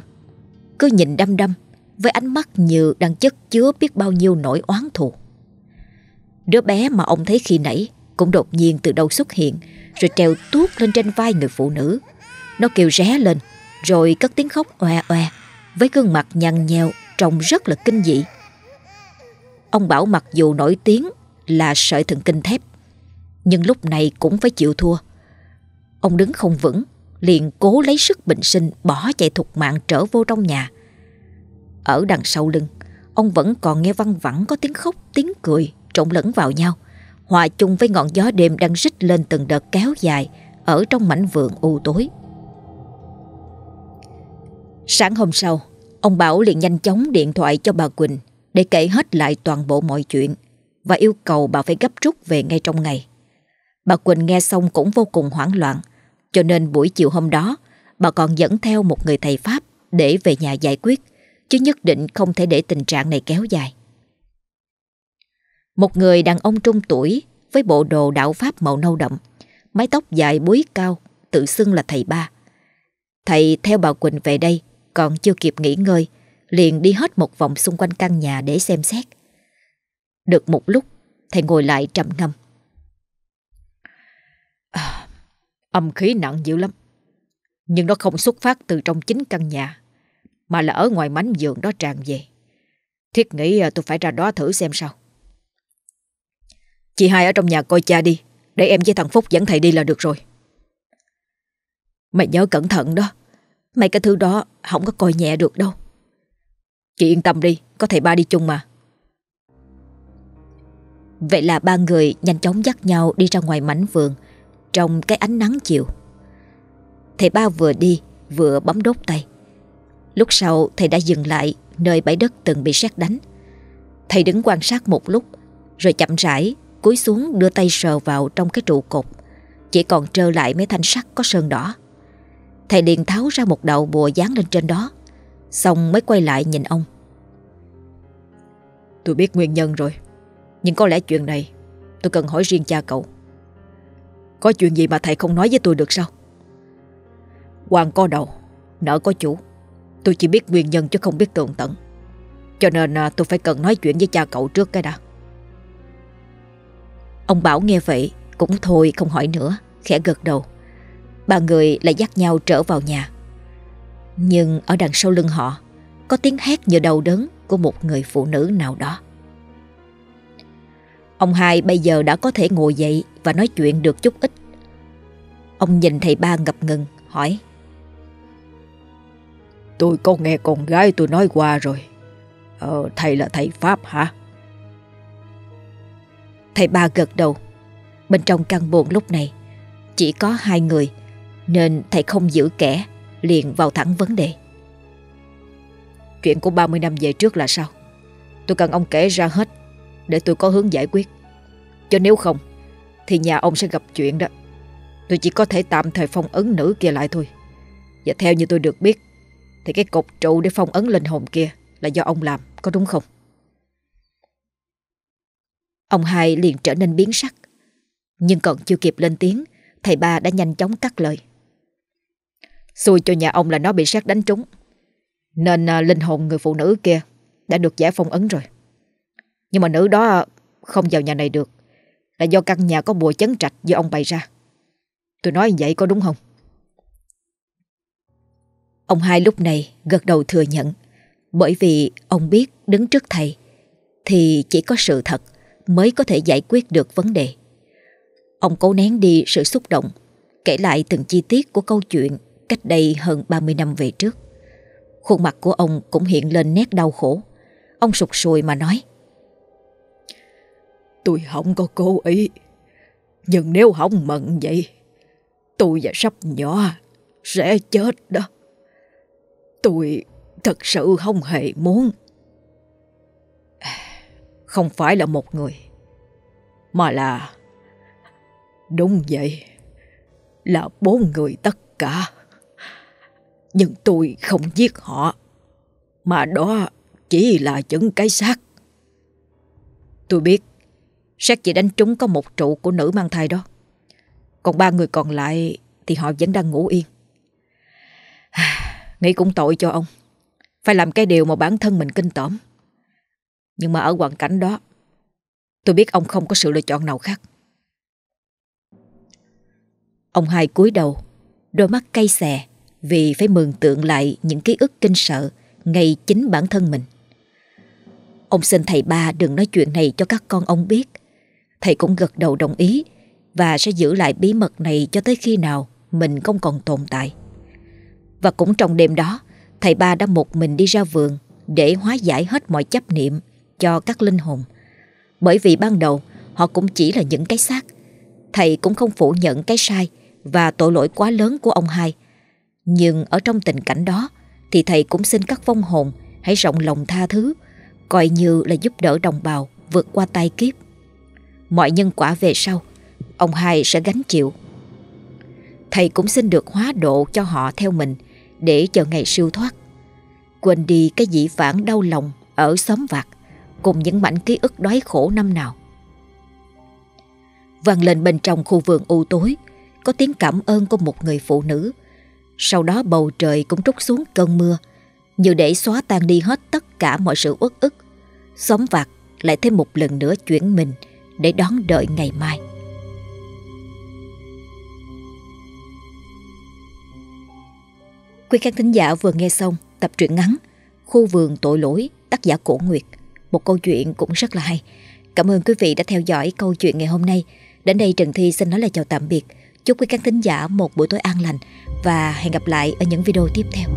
Cứ nhìn đăm đăm với ánh mắt như đang chất chứa biết bao nhiêu nỗi oán thù. Đứa bé mà ông thấy khi nãy cũng đột nhiên từ đâu xuất hiện, rồi treo tuốt lên trên vai người phụ nữ. Nó kêu ré lên, rồi cất tiếng khóc oe oe, với gương mặt nhăn nheo, trông rất là kinh dị. Ông Bảo mặc dù nổi tiếng là sợi thần kinh thép, nhưng lúc này cũng phải chịu thua. Ông đứng không vững, liền cố lấy sức bình sinh bỏ chạy thục mạng trở vô trong nhà. Ở đằng sau lưng, ông vẫn còn nghe văng vẳng có tiếng khóc, tiếng cười trộn lẫn vào nhau, hòa chung với ngọn gió đêm đang rít lên từng đợt kéo dài ở trong mảnh vườn u tối. Sáng hôm sau, ông Bảo liền nhanh chóng điện thoại cho bà Quỳnh để kể hết lại toàn bộ mọi chuyện và yêu cầu bà phải gấp rút về ngay trong ngày. Bà Quỳnh nghe xong cũng vô cùng hoảng loạn, cho nên buổi chiều hôm đó bà còn dẫn theo một người thầy Pháp để về nhà giải quyết, chứ nhất định không thể để tình trạng này kéo dài. Một người đàn ông trung tuổi với bộ đồ đạo Pháp màu nâu đậm, mái tóc dài búi cao, tự xưng là thầy ba. Thầy theo bà Quỳnh về đây còn chưa kịp nghỉ ngơi, liền đi hết một vòng xung quanh căn nhà để xem xét. Được một lúc, thầy ngồi lại trầm ngâm. À, âm khí nặng dữ lắm. Nhưng nó không xuất phát từ trong chính căn nhà, mà là ở ngoài mảnh giường đó tràn về. Thiết nghĩ à, tôi phải ra đó thử xem sao. Chị hai ở trong nhà coi cha đi, để em với thằng Phúc dẫn thầy đi là được rồi. Mày nhớ cẩn thận đó, mấy cái thứ đó không có coi nhẹ được đâu. Chị yên tâm đi, có thầy ba đi chung mà. Vậy là ba người nhanh chóng dắt nhau đi ra ngoài mảnh vườn trong cái ánh nắng chiều. Thầy ba vừa đi vừa bấm đốt tay. Lúc sau thầy đã dừng lại nơi bãi đất từng bị sét đánh. Thầy đứng quan sát một lúc rồi chậm rãi cúi xuống đưa tay sờ vào trong cái trụ cột. Chỉ còn trơ lại mấy thanh sắt có sơn đỏ. Thầy liền tháo ra một đầu bùa dán lên trên đó. Xong mới quay lại nhìn ông. Tôi biết nguyên nhân rồi. Nhưng có lẽ chuyện này tôi cần hỏi riêng cha cậu. Có chuyện gì mà thầy không nói với tôi được sao? Hoàng có đầu, nợ có chủ. Tôi chỉ biết nguyên nhân chứ không biết tường tận. Cho nên à, tôi phải cần nói chuyện với cha cậu trước cái đã. Ông Bảo nghe vậy cũng thôi không hỏi nữa, khẽ gật đầu. Ba người lại dắt nhau trở vào nhà. Nhưng ở đằng sau lưng họ có tiếng hét như đầu đớn của một người phụ nữ nào đó. Ông hai bây giờ đã có thể ngồi dậy và nói chuyện được chút ít. Ông nhìn thầy ba ngập ngừng, hỏi. Tôi có nghe con gái tôi nói qua rồi. Ờ, thầy là thầy Pháp hả? Thầy ba gật đầu. Bên trong căn buồn lúc này chỉ có hai người nên thầy không giữ kẻ liền vào thẳng vấn đề. Chuyện của 30 năm về trước là sao? Tôi cần ông kể ra hết để tôi có hướng giải quyết. Cho nếu không thì nhà ông sẽ gặp chuyện đó. Tôi chỉ có thể tạm thời phong ấn nữ kia lại thôi. Và theo như tôi được biết thì cái cột trụ để phong ấn linh hồn kia là do ông làm, có đúng không? Ông hai liền trở nên biến sắc. Nhưng còn chưa kịp lên tiếng, thầy ba đã nhanh chóng cắt lời. Xui cho nhà ông là nó bị sát đánh trúng. Nên à, linh hồn người phụ nữ kia đã được giải phong ấn rồi. Nhưng mà nữ đó không vào nhà này được là do căn nhà có bùa chấn trạch do ông bày ra. Tôi nói vậy có đúng không? Ông hai lúc này gật đầu thừa nhận bởi vì ông biết đứng trước thầy thì chỉ có sự thật mới có thể giải quyết được vấn đề. Ông cố nén đi sự xúc động, kể lại từng chi tiết của câu chuyện cách đây hơn 30 năm về trước. Khuôn mặt của ông cũng hiện lên nét đau khổ. Ông sụt sùi mà nói. Tôi không có cố ý, nhưng nếu không mận vậy, tôi và sắp nhỏ sẽ chết đó. Tôi thật sự không hề muốn. Không phải là một người, mà là... Đúng vậy, là bốn người tất cả. Nhưng tôi không giết họ, mà đó chỉ là những cái xác. Tôi biết, xác chỉ đánh trúng có một trụ của nữ mang thai đó. Còn ba người còn lại thì họ vẫn đang ngủ yên. Nghĩ cũng tội cho ông. Phải làm cái điều mà bản thân mình kinh tởm. Nhưng mà ở hoàn cảnh đó, tôi biết ông không có sự lựa chọn nào khác. Ông hai cúi đầu, đôi mắt cay xè vì phải mường tượng lại những ký ức kinh sợ ngay chính bản thân mình. Ông xin thầy ba đừng nói chuyện này cho các con ông biết. Thầy cũng gật đầu đồng ý và sẽ giữ lại bí mật này cho tới khi nào mình không còn tồn tại. Và cũng trong đêm đó, thầy ba đã một mình đi ra vườn để hóa giải hết mọi chấp niệm cho các linh hồn. Bởi vì ban đầu họ cũng chỉ là những cái xác. Thầy cũng không phủ nhận cái sai và tội lỗi quá lớn của ông hai. Nhưng ở trong tình cảnh đó thì thầy cũng xin các vong hồn hãy rộng lòng tha thứ, coi như là giúp đỡ đồng bào vượt qua tai kiếp. Mọi nhân quả về sau, ông hai sẽ gánh chịu. Thầy cũng xin được hóa độ cho họ theo mình để chờ ngày siêu thoát. Quên đi cái dĩ vãng đau lòng ở xóm vạc cùng những mảnh ký ức đói khổ năm nào. Vang lên bên trong khu vườn u tối, có tiếng cảm ơn của một người phụ nữ. Sau đó bầu trời cũng trút xuống cơn mưa, như để xóa tan đi hết tất cả mọi sự uất ức. Xóm vạc lại thêm một lần nữa chuyển mình để đón đợi ngày mai. Quý khán thính giả vừa nghe xong tập truyện ngắn Khu vườn tội lỗi, tác giả Cổ Nguyệt. Một câu chuyện cũng rất là hay. Cảm ơn quý vị đã theo dõi câu chuyện ngày hôm nay. Đến đây Trần Thi xin nói lời chào tạm biệt. Chúc quý khán thính giả một buổi tối an lành và hẹn gặp lại ở những video tiếp theo.